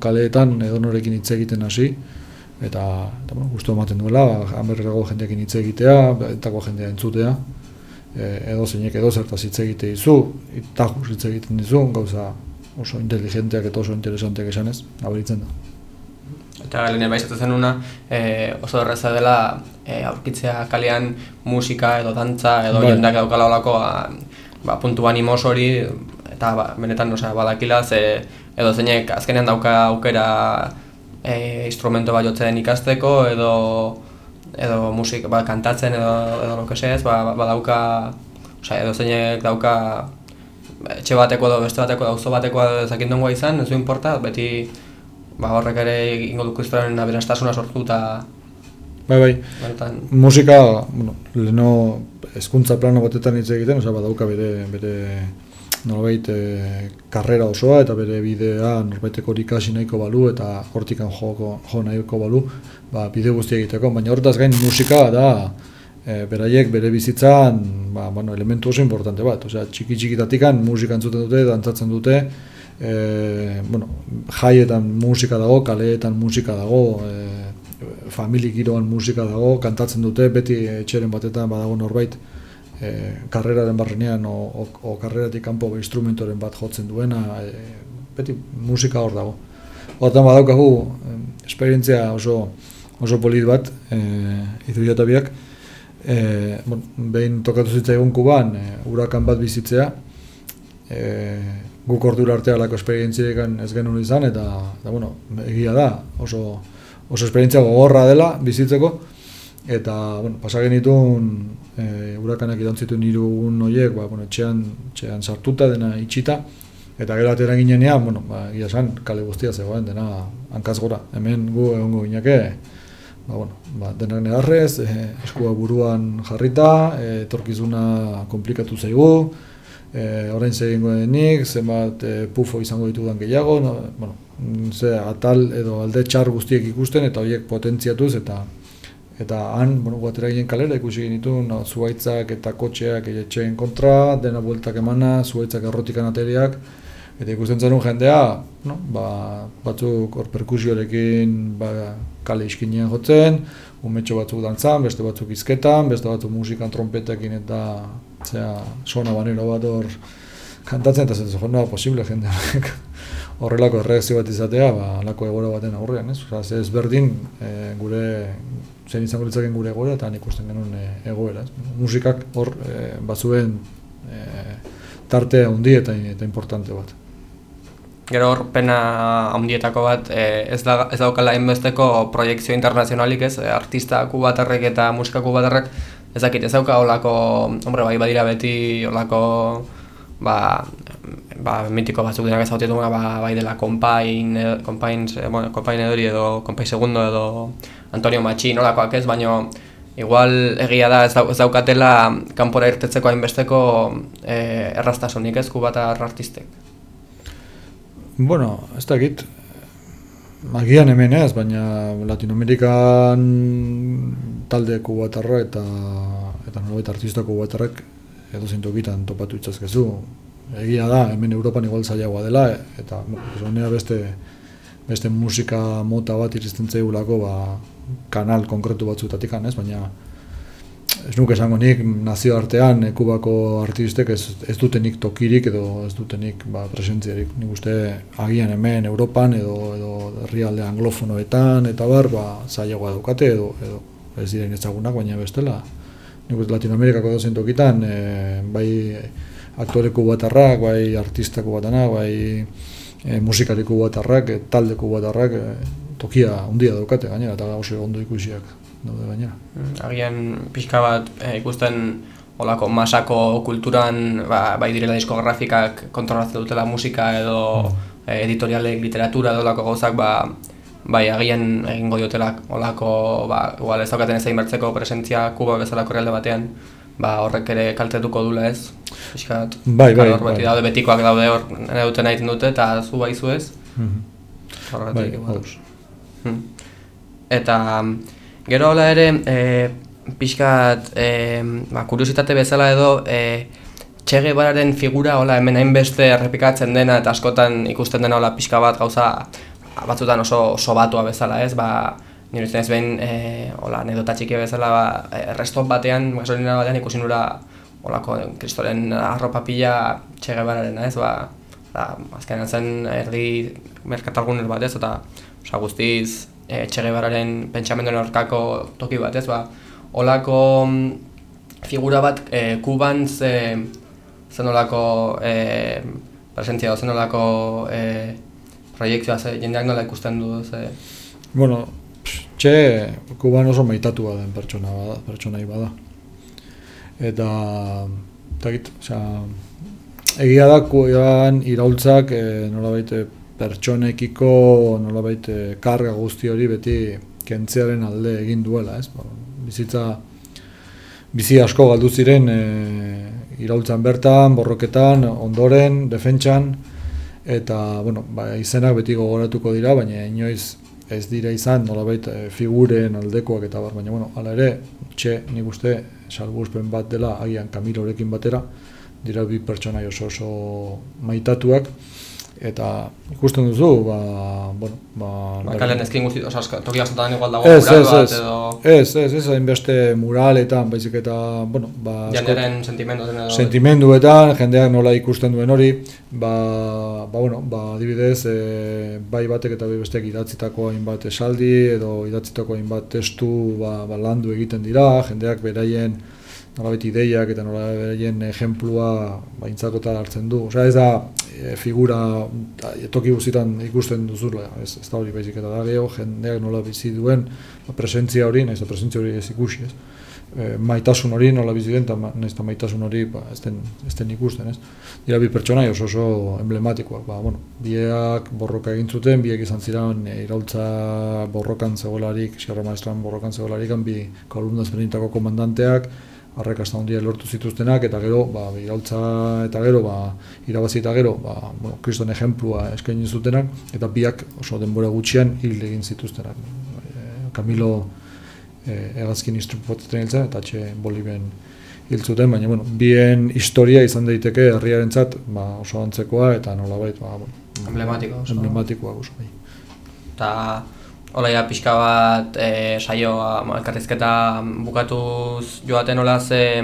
kaleetan edo norekin hitz egiten hasi, eta, eta bueno, gustu ematen duela, ba, amerrerago jendeekin hitz egitea, etako jendea entzutea, e, edo zeinek edo zertaz hitz egite dizu, itajuz hitz egiten dizu, gauza oso inteligenteak eta oso interesanteak esanez, nabaritzen da. Eta lehen baizatzen zenuna, e, oso erreza dela e, aurkitzea kalean musika edo dantza edo Bai. jendeak daukala olako ba, ba, puntu animos hori eta ba, benetan osea, badakila ze edo zeinek azkenean dauka aukera e, instrumento bat jotzen ikasteko edo edo musik, ba, kantatzen edo, edo lo ez, ba, badauka osea, edo zeinek dauka etxe bateko edo beste bateko edo auzo bateko edo zakindongoa izan, ez du importa, beti ba, horrek ere ingo duko historiaren aberastasuna sortu eta Bai, bai, benetan musika, bueno, leheno hezkuntza plano batetan hitz egiten, osea, badauka bere, bere norbait e, karrera osoa eta bere bidea norbaiteko ikasi nahiko balu eta hortikan joko, jo nahiko balu, ba, bide guztia egiteko, baina hortaz gain musika da e, beraiek bere bizitzan ba, bueno, elementu oso importante bat, osea, txiki txikitatikan musika entzuten dute, dantzatzen dute, e, bueno, jaietan musika dago, kaleetan musika dago, e, famili giroan musika dago, kantatzen dute, beti etxeren batetan badago norbait e, karreraren barrenean o, o, o karreratik kanpo instrumentoren bat jotzen duena, e, beti musika hor dago. Hortan badaukagu esperientzia oso oso polit bat, e, izuia eta biak, e, bon, behin tokatu zitzaigun kuban, e, urakan bat bizitzea, e, guk ordura arte alako esperientziak ez genuen izan, eta, eta bueno, egia da, oso, oso esperientzia gogorra dela bizitzeko, eta bueno, pasa genituen e, urakanak idan zituen hiru egun horiek, ba, bueno, etxean, etxean sartuta, dena itxita, eta gero atera ginenean, bueno, ba, egia esan, kale guztia zegoen, dena hankaz gora. Hemen gu egongo gineke, ba, bueno, ba, denak negarrez, e, eskua buruan jarrita, e, etorkizuna komplikatu zaigu, e, orain zer egingo denik, zenbat e, pufo izango ditudan gehiago, no, bueno, ze, atal edo alde txar guztiek ikusten eta horiek potentziatuz eta eta han, bueno, guatera ginen kalera ikusi genitu, no, zuaitzak eta kotxeak etxeen kontra, dena bueltak emana, zuaitzak errotikan ateriak, eta ikusten zenun jendea, no, ba, batzuk hor perkusiorekin ba, kale iskinean jotzen, umetxo batzuk dantzan, beste batzuk izketan, beste batzuk musikan trompetekin eta zera, sona banero bat hor kantatzen, eta zentzen, no, posible jende horrek horrelako erreakzio bat izatea, ba, halako egoera baten aurrean, ez? Osea, ze ezberdin e, gure zen izango litzaken gure egoera eta ikusten genuen e, egoera, ez? Musikak hor e, batzuen e, tarte handi eta, eta importante bat. Gero hor pena handietako bat e, ez, da, ez daukala inbesteko proiektzio internazionalik ez, e, artista kubatarrek eta musika kubatarrek ez dakit, ez dauka olako, hombre, bai badira beti olako ba, ba, mitiko batzuk denak ezautetu ba, bai dela Compain, eh, Compain, eh, bueno, Compain edori edo Compain segundo edo Antonio Machin olakoak ez, baino igual egia da ez, dau, ez daukatela kanpora irtetzeko hainbesteko eh, erraztasunik ez kubatar artistek. Bueno, ez dakit, agian hemen ez, baina Latinoamerikan talde kubatarra eta eta nolabait artista kubatarrak edo zintokitan topatu itzazkezu. Egia da, hemen Europan igual zailagoa dela, eta bueno, beste beste musika mota bat iristen zaigulako ba, kanal konkretu batzuetatik ez, baina ez nuke esango nik nazioartean eh, Kubako artistek ez, ez dutenik tokirik edo ez dutenik ba, presentziarik. Nik uste agian hemen Europan edo edo herrialde anglofonoetan eta bar ba zailagoa daukate edo edo ez diren ezagunak baina bestela. Nik Latinoamerikako dozen tokitan e, bai aktore kubatarrak, bai artista kubatanak, bai e, musikari kubatarrak, e, talde kubatarrak e, tokia handia daukate gainera, eta oso ondo ikusiak daude gainera. Mm, Agian pixka bat eh, ikusten olako masako kulturan ba, bai direla diskografikak kontrolatzen dutela musika edo eh, editorialek literatura edo olako gauzak ba, bai agian egingo diotelak olako ba, igual ez daukaten ez bertzeko presentzia kuba bezalako realde batean ba, horrek ere kaltetuko dula ez pixka bat Bai, bai, hor beti bai. daude betikoak daude hor nire duten egiten dute eta zu baizu ez Mhm. horregatik Bai, igual. ados. Hmm. Eta mm, gero hola ere, e, pixkat, e, ba, kuriositate bezala edo, e, Che Guevararen figura hola hemen hainbeste errepikatzen dena eta askotan ikusten dena hola pixka bat gauza batzutan oso oso batua bezala, ez? Ba, nire ustez behin e, hola anekdota txiki bezala ba, e, reston batean, gasolina batean ikusi nura holako e, kristoren arropa pila Che Guevararena, ez? Ba, ba, azkenean zen erdi merkatalguner bat ez, eta oza, guztiz e, Che Guevararen pentsamenduen aurkako toki bat ez, ba, olako mm, figura bat e, Kuban ze, zen olako e, presentzia, zen olako e, proiektzioa, ze, jendeak nola ikusten du, ze, Bueno, txe, kuban oso maitatua den pertsona bada, pertsonai bada. Eta, eta git, osea, egia da kuban iraultzak e, nolabait eh, pertsonekiko nolabait eh, karga guzti hori beti kentzearen alde egin duela, ez? Ba, bizitza bizi asko galdu ziren e, iraultzan bertan, borroketan, ondoren, defentsan, eta bueno, ba, izenak beti gogoratuko dira, baina inoiz ez dira izan nolabait e, figuren aldekoak eta bar, baina bueno, hala ere, txe nik uste salbuzpen bat dela agian Kamilorekin batera, dira bi pertsonai oso oso maitatuak, eta ikusten duzu, ba, bueno, ba, ba, kalean ezkin guzti, oza, toki askotan igual dago Ez, mural ez, bat ez, edo ez, ez, ez, hainbeste muraletan, baizik eta, bueno, ba, jenderen sentimenduzen edo sentimenduetan, jendeak nola ikusten duen hori, ba, ba, bueno, ba, adibidez, e, bai batek eta bai besteak idatzitako hainbat esaldi edo idatzitako hainbat testu ba, ba, landu egiten dira, jendeak beraien nolabait ideiak eta nola beraien ejemplua baintzakota hartzen du. Osea, ez da e, figura e, toki guztietan ikusten duzula, ez, ez da hori baizik eta da gehiago jendeak nola bizi duen ba, presentzia hori, nahiz presentzia hori ez ikusi, ez e, maitasun hori nola bizi den, nahiz eta maitasun hori ba, ez, den, ez den ikusten, ez? Dira bi pertsonai oso oso emblematikoak, ba, bueno, biak borroka egin zuten, biek izan ziren e, iraultza borrokan zegoelarik, Sierra Maestran borrokan zegoelarik, bi kolumna ezberdinetako komandanteak, arrakasta handia lortu zituztenak, eta gero, ba, iraultza eta gero, ba, irabazi eta gero, ba, bueno, kriston ejemplua eskaini zutenak, eta biak oso denbora gutxian hil egin zituztenak. E, Camilo e, hegazkin istrupotetan hiltzen, eta txe Boliben hil zuten, baina bueno, bien historia izan daiteke herriarentzat ba, oso antzekoa eta nolabait ba, bueno, emblematiko oso. emblematikoa oso bai. eta hola ja pixka bat e, saioa elkarrizketa bukatuz joaten hola ze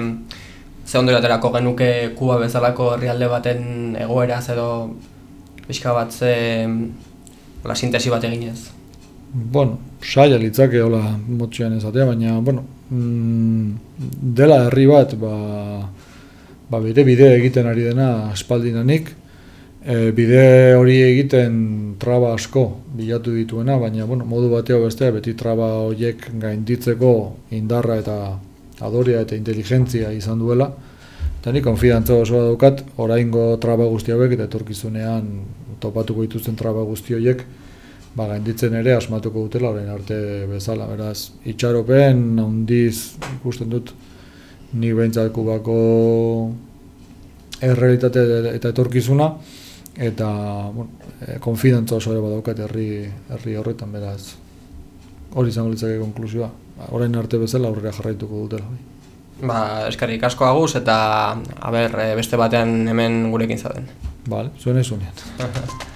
ze ondo aterako genuke Kuba bezalako herrialde baten egoeraz edo pixka bat ze hola sintesi bat eginez. Bueno, saia litzake hola motxean ezatea, baina bueno, mm, dela herri bat ba, ba bere bide egiten ari dena aspaldinanik, e, bide hori egiten traba asko bilatu dituena, baina bueno, modu bateo bestea beti traba horiek gainditzeko indarra eta adorea eta inteligentzia izan duela. Eta ni konfidantza osoa daukat, oraingo traba guzti hauek eta etorkizunean topatuko dituzten traba guzti horiek ba, gainditzen ere asmatuko dutela orain arte bezala. Beraz, itxaropen handiz ikusten dut ni behintzat kubako errealitate eta etorkizuna eta bueno, e, konfidantza oso ere badaukat herri, herri horretan, beraz hori izango litzake konklusioa. Ba, orain arte bezala aurrera jarraituko dutela. bai. Ba, eskarrik asko aguz eta aber e, beste batean hemen gurekin zauden. Vale, zuen ezunean.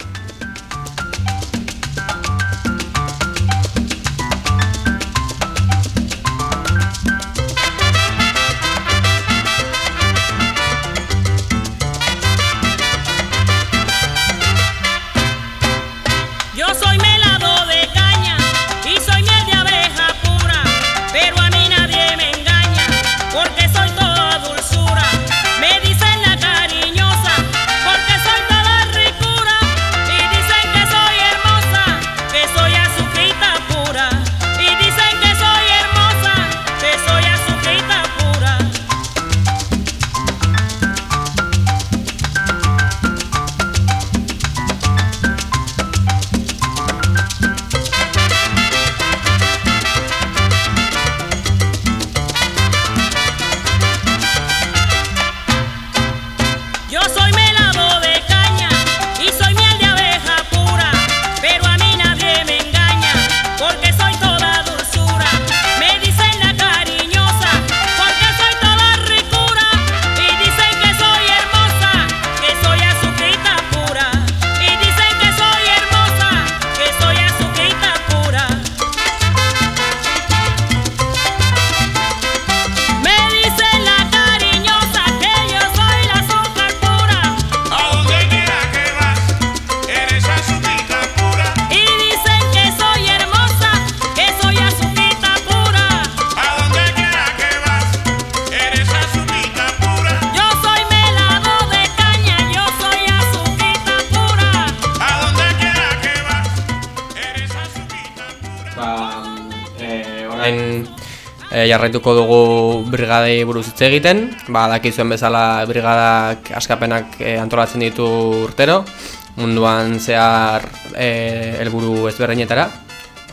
e, jarraituko dugu brigadei buruz hitz egiten, ba, dakizuen bezala brigadak askapenak e, antolatzen ditu urtero, munduan zehar e, helburu ezberdinetara.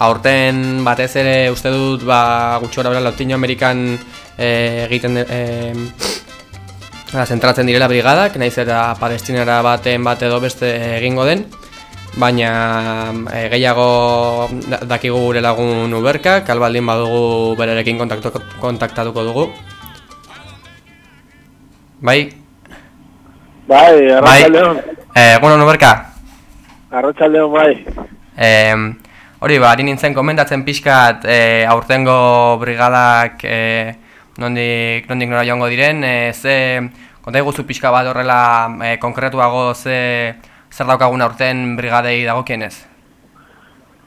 Aurten batez ere uste dut ba, gutxi gora bera Latinoamerikan e, egiten e, zentratzen direla brigadak, nahiz eta palestinara baten bat edo beste egingo den Baina e, gehiago da- dakigu gure lagun uberka, kalbaldin badugu berarekin kontaktatuko dugu Bai, Bai, arratsaldeon. e, egunon uberka Arratsaldeon bai. E, hori ba, nintzen komentatzen pixkat e, aurtengo brigadak e, nondik, nondik nora joango diren, e, ze konta iguzu pixka bat horrela e, konkretuago ze zer daukagun aurten brigadei dagokienez?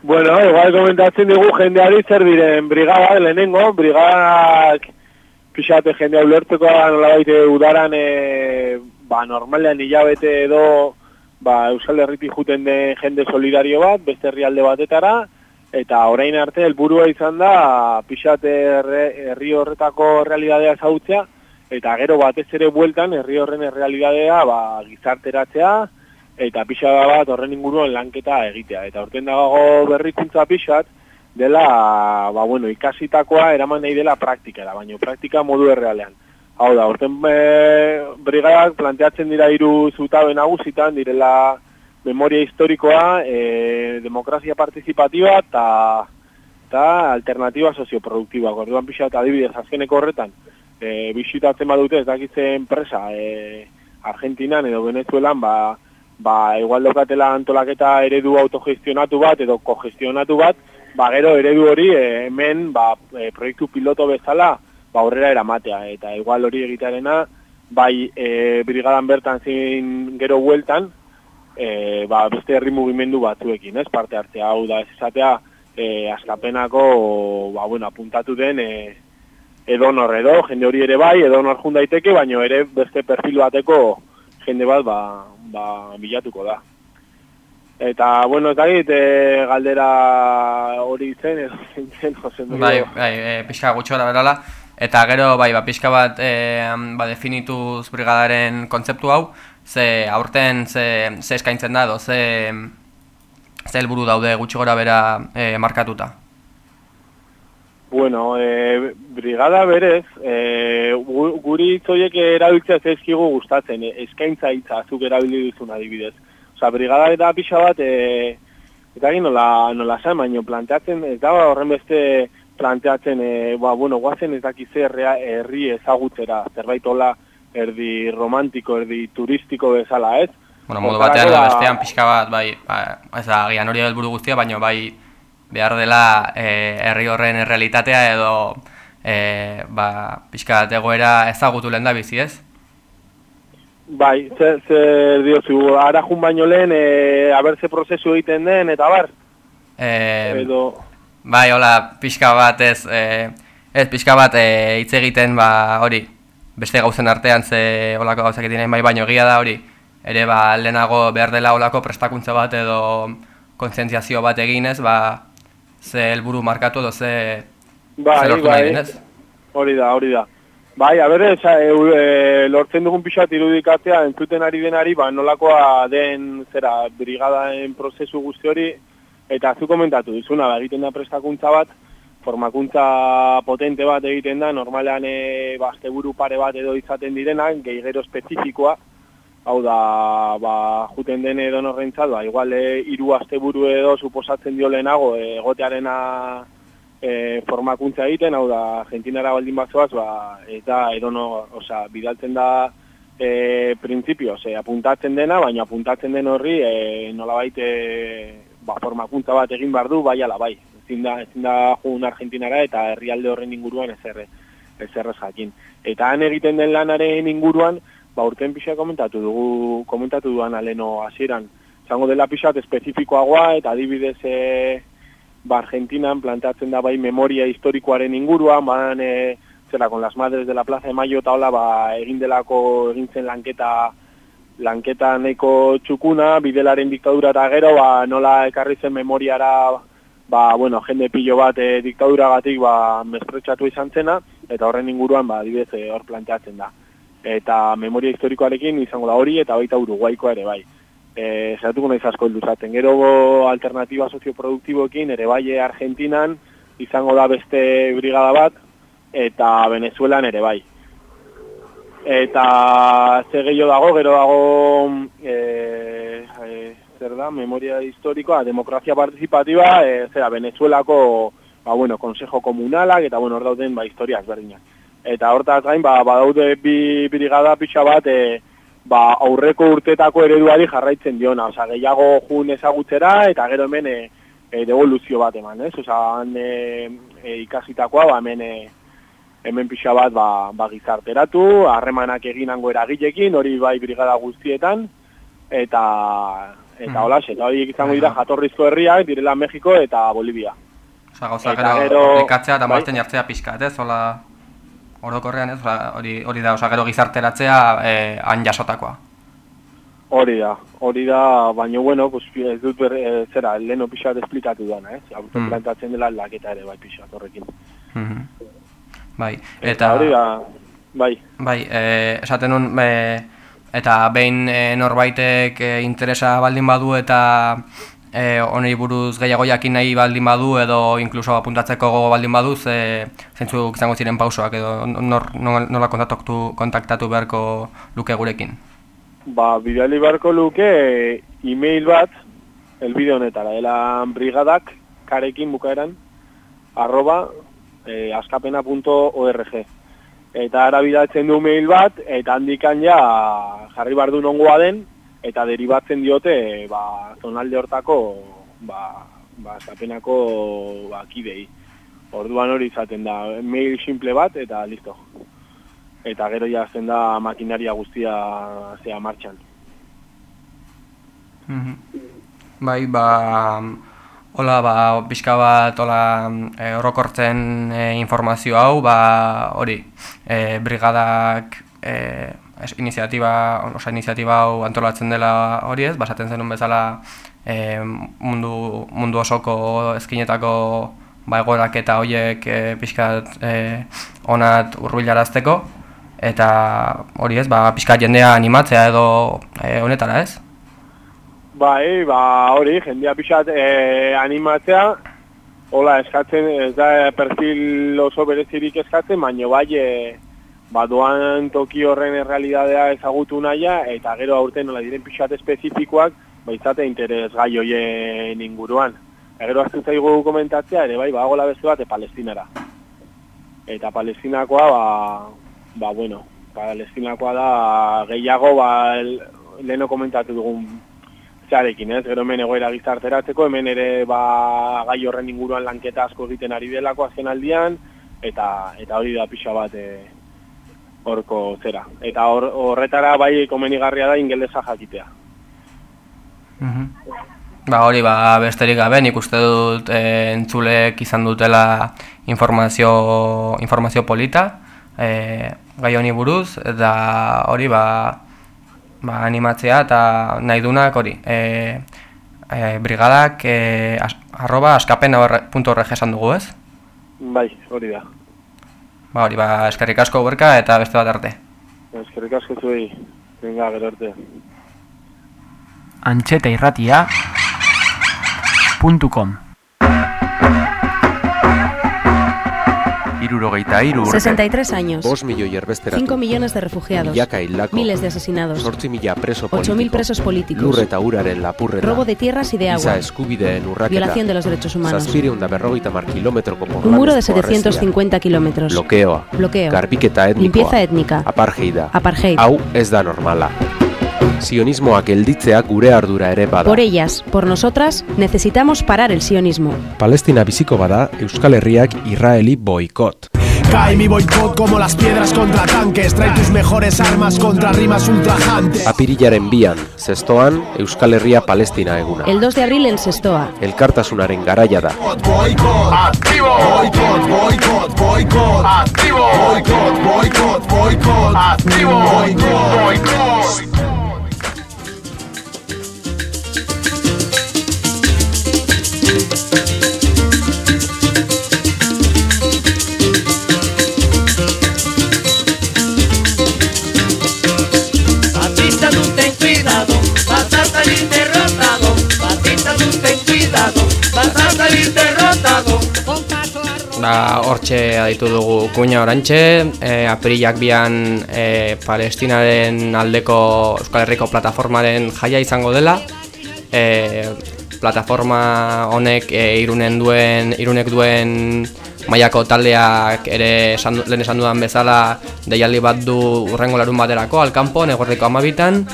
Bueno, igual komentatzen dugu jendeari zer diren brigada lehenengo, brigadak pixate jendea ulertzeko nolabait udaran e, ba, normalean hilabete edo ba, Euskal Herritik juten den jende solidario bat, beste herrialde batetara, eta orain arte helburua izan da pixate herri horretako realidadea zautzea, eta gero batez ere bueltan herri horren realidadea ba, gizarteratzea, eta pixada bat horren inguruan lanketa egitea. Eta horten dago berrikuntza pixat, dela, ba, bueno, ikasitakoa eraman nahi dela praktikara, baina praktika modu errealean. Hau da, horten e, brigadak planteatzen dira hiru zutabe nagusitan, direla memoria historikoa, e, demokrazia partizipatiba eta eta alternatiba sozioproduktiba. Orduan pixa eta adibidez azkeneko horretan, e, bisitatzen badute ez dakitze enpresa e, Argentinan edo Venezuelan, ba, ba, igual daukatela antolaketa eredu autogestionatu bat edo kogestionatu bat, ba, gero eredu hori e, hemen ba, e, proiektu piloto bezala ba, aurrera eramatea. Eta igual hori egitearena, bai e, brigadan bertan zin gero bueltan, e, ba, beste herri mugimendu batzuekin, ez, parte hartzea, hau da, ez esatea, e, askapenako, ba, bueno, apuntatu den, e, edonor edo, jende hori ere bai, edonor jun daiteke, baino ere beste perfil bateko jende bat, ba, ba, bilatuko da. Eta, bueno, ez dakit, e, galdera hori zen, edo zintzen, Jose. Bai, bai, e, pixka gutxora berala, eta gero, bai, ba, pixka bat e, ba, definituz brigadaren kontzeptu hau, ze aurten ze, ze eskaintzen da, edo ze, ze helburu daude gutxi gora bera e, markatuta. Bueno, e, brigada berez, e, gu- guri hitzoiek erabiltzea zaizkigu gustatzen, e, eskaintza hitza zuk erabili duzun adibidez. Osa, brigada eta pixa bat, e, eta egin nola, nola zen, baino planteatzen, ez da horren beste planteatzen, e, ba, bueno, guazen ez dakize herria- herri ezagutzera, zerbait hola erdi romantiko, erdi turistiko bezala, ez? Bueno, modu batean ba, bestean pixka bat, bai, ba, ez da, agian hori da helburu guztia, baina bai behar dela e, herri horren errealitatea edo e, ba, pixka egoera ezagutu lehen da bizi, ez? Bai, zer, zer diozu, ara jun baino lehen, e, abertze prozesu egiten den, eta bar, E, edo... Bai, hola, pixka bat ez, e, ez pixka bat e, hitz egiten, ba, hori, beste gauzen artean ze holako gauzak egiten bai, baino egia da hori, ere ba, lehenago behar dela holako prestakuntza bat edo kontzientziazio bat eginez, ba, ze helburu markatu edo ze, Bai, ze lortu bai. nahi denez. Hori da, hori da. Bai, a ber, esa, e, e, lortzen dugun pixat irudikatzea, entzuten ari denari, ba, nolakoa den, zera, brigadaen prozesu guzti hori, eta zu komentatu dizuna, ba, egiten da prestakuntza bat, formakuntza potente bat egiten da, normalean e, ba, asteburu pare bat edo izaten direnak, gehi gero espezifikoa, hau da, ba, juten den edo norrentzat, ba, igual e, iru asteburu edo suposatzen dio lehenago, e, egotearena e, formakuntza egiten, hau da, Argentinara baldin bazoaz, ba, eta edono, osea, bidaltzen da e, printzipioz, e, apuntatzen dena, baina apuntatzen den horri e, nolabait e, ba, formakuntza bat egin behar du, bai ala bai. Ezin da, ezin da jun Argentinara eta herrialde horren inguruan ezer, ezerrez jakin. Eta han egiten den lanaren inguruan, ba, urten pixa komentatu dugu, komentatu duan aleno hasieran. Zango dela pixat espezifikoagoa eta adibidez e, ba, Argentinan planteatzen da bai memoria historikoaren inguruan, ba, e, zera, con las madres de la Plaza de Mayo eta hola, ba, egin delako, egin zen lanketa lanketa nahiko txukuna, bidelaren diktadura eta gero, ba, nola ekarri zen memoriara ba, bueno, jende pilo bat e, diktaduragatik ba, mespretxatu izan zena, eta horren inguruan, ba, adibidez, hor planteatzen da. Eta memoria historikoarekin izango da hori, eta baita uruguaikoa ere bai. E, Zeratuko nahiz asko heldu zaten. Gero alternatiba sozioproduktiboekin ere bai e, Argentinan izango da beste brigada bat, eta Venezuelan ere bai. Eta ze gehiago dago, gero dago e, e, zer da, memoria historikoa, demokrazia participativa, e, zera, Venezuelako, ba, bueno, consejo komunalak, eta, bueno, hor dauden, ba, historiak berdinak. Eta hortaz gain, ba, badaude bi brigada pixa bat, e, ba, aurreko urtetako ereduari jarraitzen diona, oza, gehiago jun ezagutzera, eta gero hemen e, e, devoluzio bat eman, ez? Oza, han e, e, ikasitakoa, ba, hemen, e, hemen pixa bat ba, ba gizarteratu, harremanak eginango eragilekin, hori bai brigada guztietan, eta eta Mhm. hola, eta horiek izango dira jatorrizko herriak, direla Mexiko eta Bolivia. Osa, gauza gero, gero- aplikatzea eta bai. marten jartzea pixkat, ez? Hola, orokorrean, ez? Osa, hori, hori da, osa, gero gizarteratzea eh, han jasotakoa. Hori da, hori da, baina bueno, pues, ez dut ber, e, zera, leheno pixat esplikatu dana, ez? Auto Mm. plantatzen dela aldaketa ere bai pixat horrekin. Mhm. Bai, Eta, eta... hori da, bai, Bai, eh, esaten nun, eh, eta behin eh, norbaitek eh, interesa baldin badu eta eh, honi buruz gehiago jakin nahi baldin badu edo inkluso apuntatzeko gogo baldin badu, ze, zeintzuk izango ziren pausoak edo nor, nola nola kontaktatu, beharko luke gurekin. ba, bidali beharko luke e, email bat, elbide honetara, dela brigadak, karekin bukaeran, arroba, e, askapena.org. Eta ara bidatzen du mail bat, eta handikan ja jarri bar du nongoa den, eta deribatzen diote ba, zonalde hortako ba, ba, askapenako ba, kidei. Orduan hori izaten da, mail simple bat, eta listo. Eta gero ja azten da makinaria guztia zea martxan. Mhm. Bai, ba, hola, ba, pixka bat, hola, e, orokortzen e, informazio hau, ba, hori, e, brigadak e, iniziatiba, osa, iniziatiba hau antolatzen dela hori ez, basaten zenun bezala e, mundu, mundu osoko ezkinetako ba, egoerak eta hoiek e, pixkat e, onat urbilarazteko, eta hori ez, ba, pixkat jendea animatzea edo e, honetara ez? Bai, ba hori, jendia pixat e, animatzea, hola eskatzen, ez da perfil oso berezirik eskatzen, baina bai e, ba, doan toki horren errealidadea ezagutu naia, eta gero aurten nola diren pixat espezifikoak, ba izate interes gai hoien inguruan. Eta gero azten zaigu komentatzea, ere bai, ba, gola beste bat, e, palestinara. Eta palestinakoa, ba, ba bueno, palestinakoa da gehiago, ba, leheno komentatu dugun zearekin, ez? Gero hemen egoera gizarteratzeko, hemen ere ba, gai horren inguruan lanketa asko egiten ari delako azken aldian, eta, eta hori da pixa bat e, horko zera. Eta hor, horretara bai komenigarria da ingelesa jakitea. Mhm. Ba hori ba besterik gabe nik uste dut e, entzulek izan dutela informazio informazio polita e, gai honi buruz eta hori ba, ba animatzea eta nahi dunak hori e, e, brigadak e, as, arroba esan dugu ez? Bai, hori da. Ba hori ba eskerrik asko berka eta beste bat arte. Eskerrik asko zuei. Venga, gero arte. antxeta irratia puntu Irurogeita iru urte. 63 años. Bos milioi erbezteratu. 5 millones de refugiados. Milaka hildako. Miles de asesinados. Sortzi mila preso 8.000 politiko. presos políticos. Lur eta uraren lapurreta. Robo de tierras y de Giza agua. eskubideen urraketa. Violación de los derechos humanos. Zazpireun da berrogeita mar kilometroko Un muro de porlanezko 750 kilómetros. Bloqueo. Garbiketa etnikoa. Limpieza étnica. Apartheida. Apartheid. Hau ez da normala. Sionismoak gelditzea gure ardura ere bada. Por ellas, por nosotras, necesitamos parar el sionismo. Palestina biziko bada, Euskal Herriak Israeli boikot. Cae mi boicot como las piedras contra tanques. Trae tus mejores armas contra rimas ultrajantes. Apirilaren bian, zestoan, Euskal Herria Palestina eguna. El 2 de abril en Sestoa. Elkartasunaren garaia da. Boicot, activo. Boicot, boicot, boicot, activo. Boicot, boicot, boicot, activo. Boicot, boicot. salir derrotado, vas a duten cuidado, vas a salir derrotado. Ba, hortxe aditu dugu kuña orantxe, e, eh, aprilak bian e, palestinaren aldeko Euskal Herriko plataformaren jaia izango dela. E, plataforma honek e, irunen duen, irunek duen mailako taldeak ere esan, lehen esan dudan bezala deialdi bat du urrengo larun baterako, alkanpon, egorriko amabitan,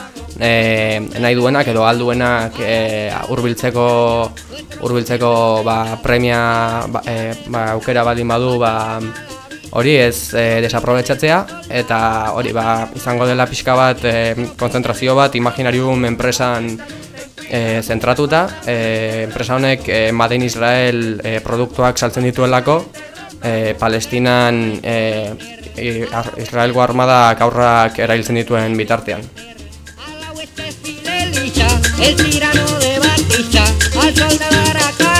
e, nahi duenak edo alduenak e, urbiltzeko urbiltzeko ba, premia ba, e, ba, aukera baldin badu ba, hori ez e, desaprobetxatzea eta hori ba, izango dela pixka bat e, konzentrazio bat imaginarium enpresan e, zentratuta e, enpresa honek e, Made in Israel e, produktuak saltzen dituelako e, Palestinan e, Israelgo armadak aurrak erailtzen dituen bitartean. el tirano de Batista, al sol de Baracá.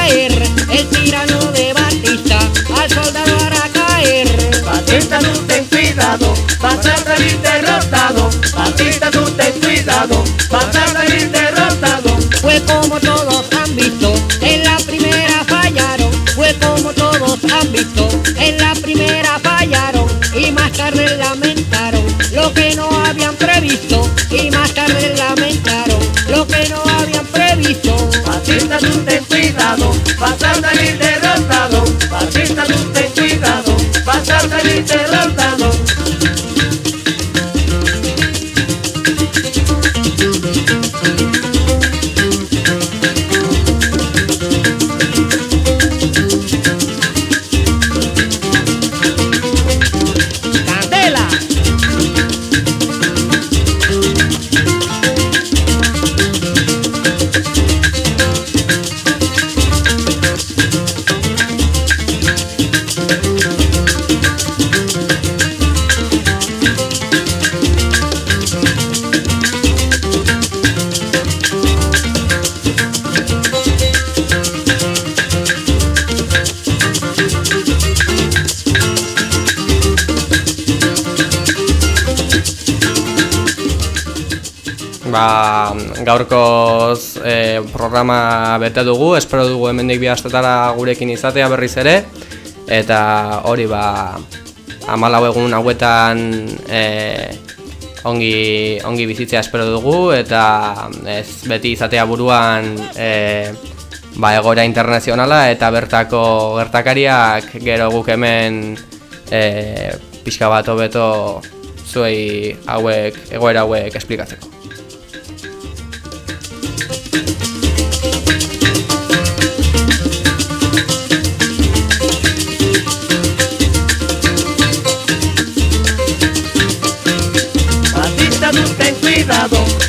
Gaurkoz e, programa bete dugu, espero dugu hemendik bi astetara gurekin izatea berriz ere. Eta hori ba amalau egun hauetan e, ongi, ongi bizitzea espero dugu. Eta ez beti izatea buruan e, ba, egoera internazionala eta bertako gertakariak gero guk hemen e, pixka bat hobeto zuei hauek egoera hauek esplikatzeko.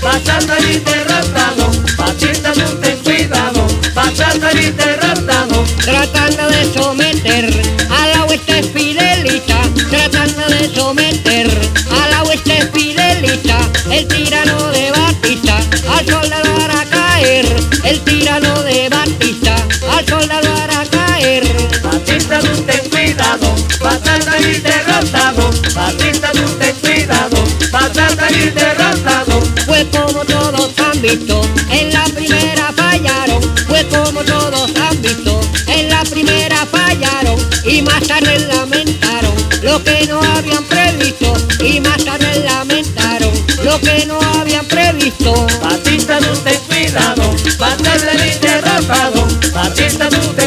Cuidado, vas a salir derrotado. Batista, tú ten cuidado, vas a salir derrotado. tratando de someter a la hueste fidelita, tratando de someter a la hueste fidelita, el tirano de Batista, al soldado hará caer, el tirano de Batista, al soldado hará caer. Batista, tú ten cuidado, vas a salir derrotado. Batista, tú ten cuidado, vas a salir en la primera fallaron, fue como todos han visto, en la primera fallaron y más tarde lamentaron lo que no habían previsto y más tarde lamentaron lo que no habían previsto. Batista, tú ten cuidado. Batista, tú ten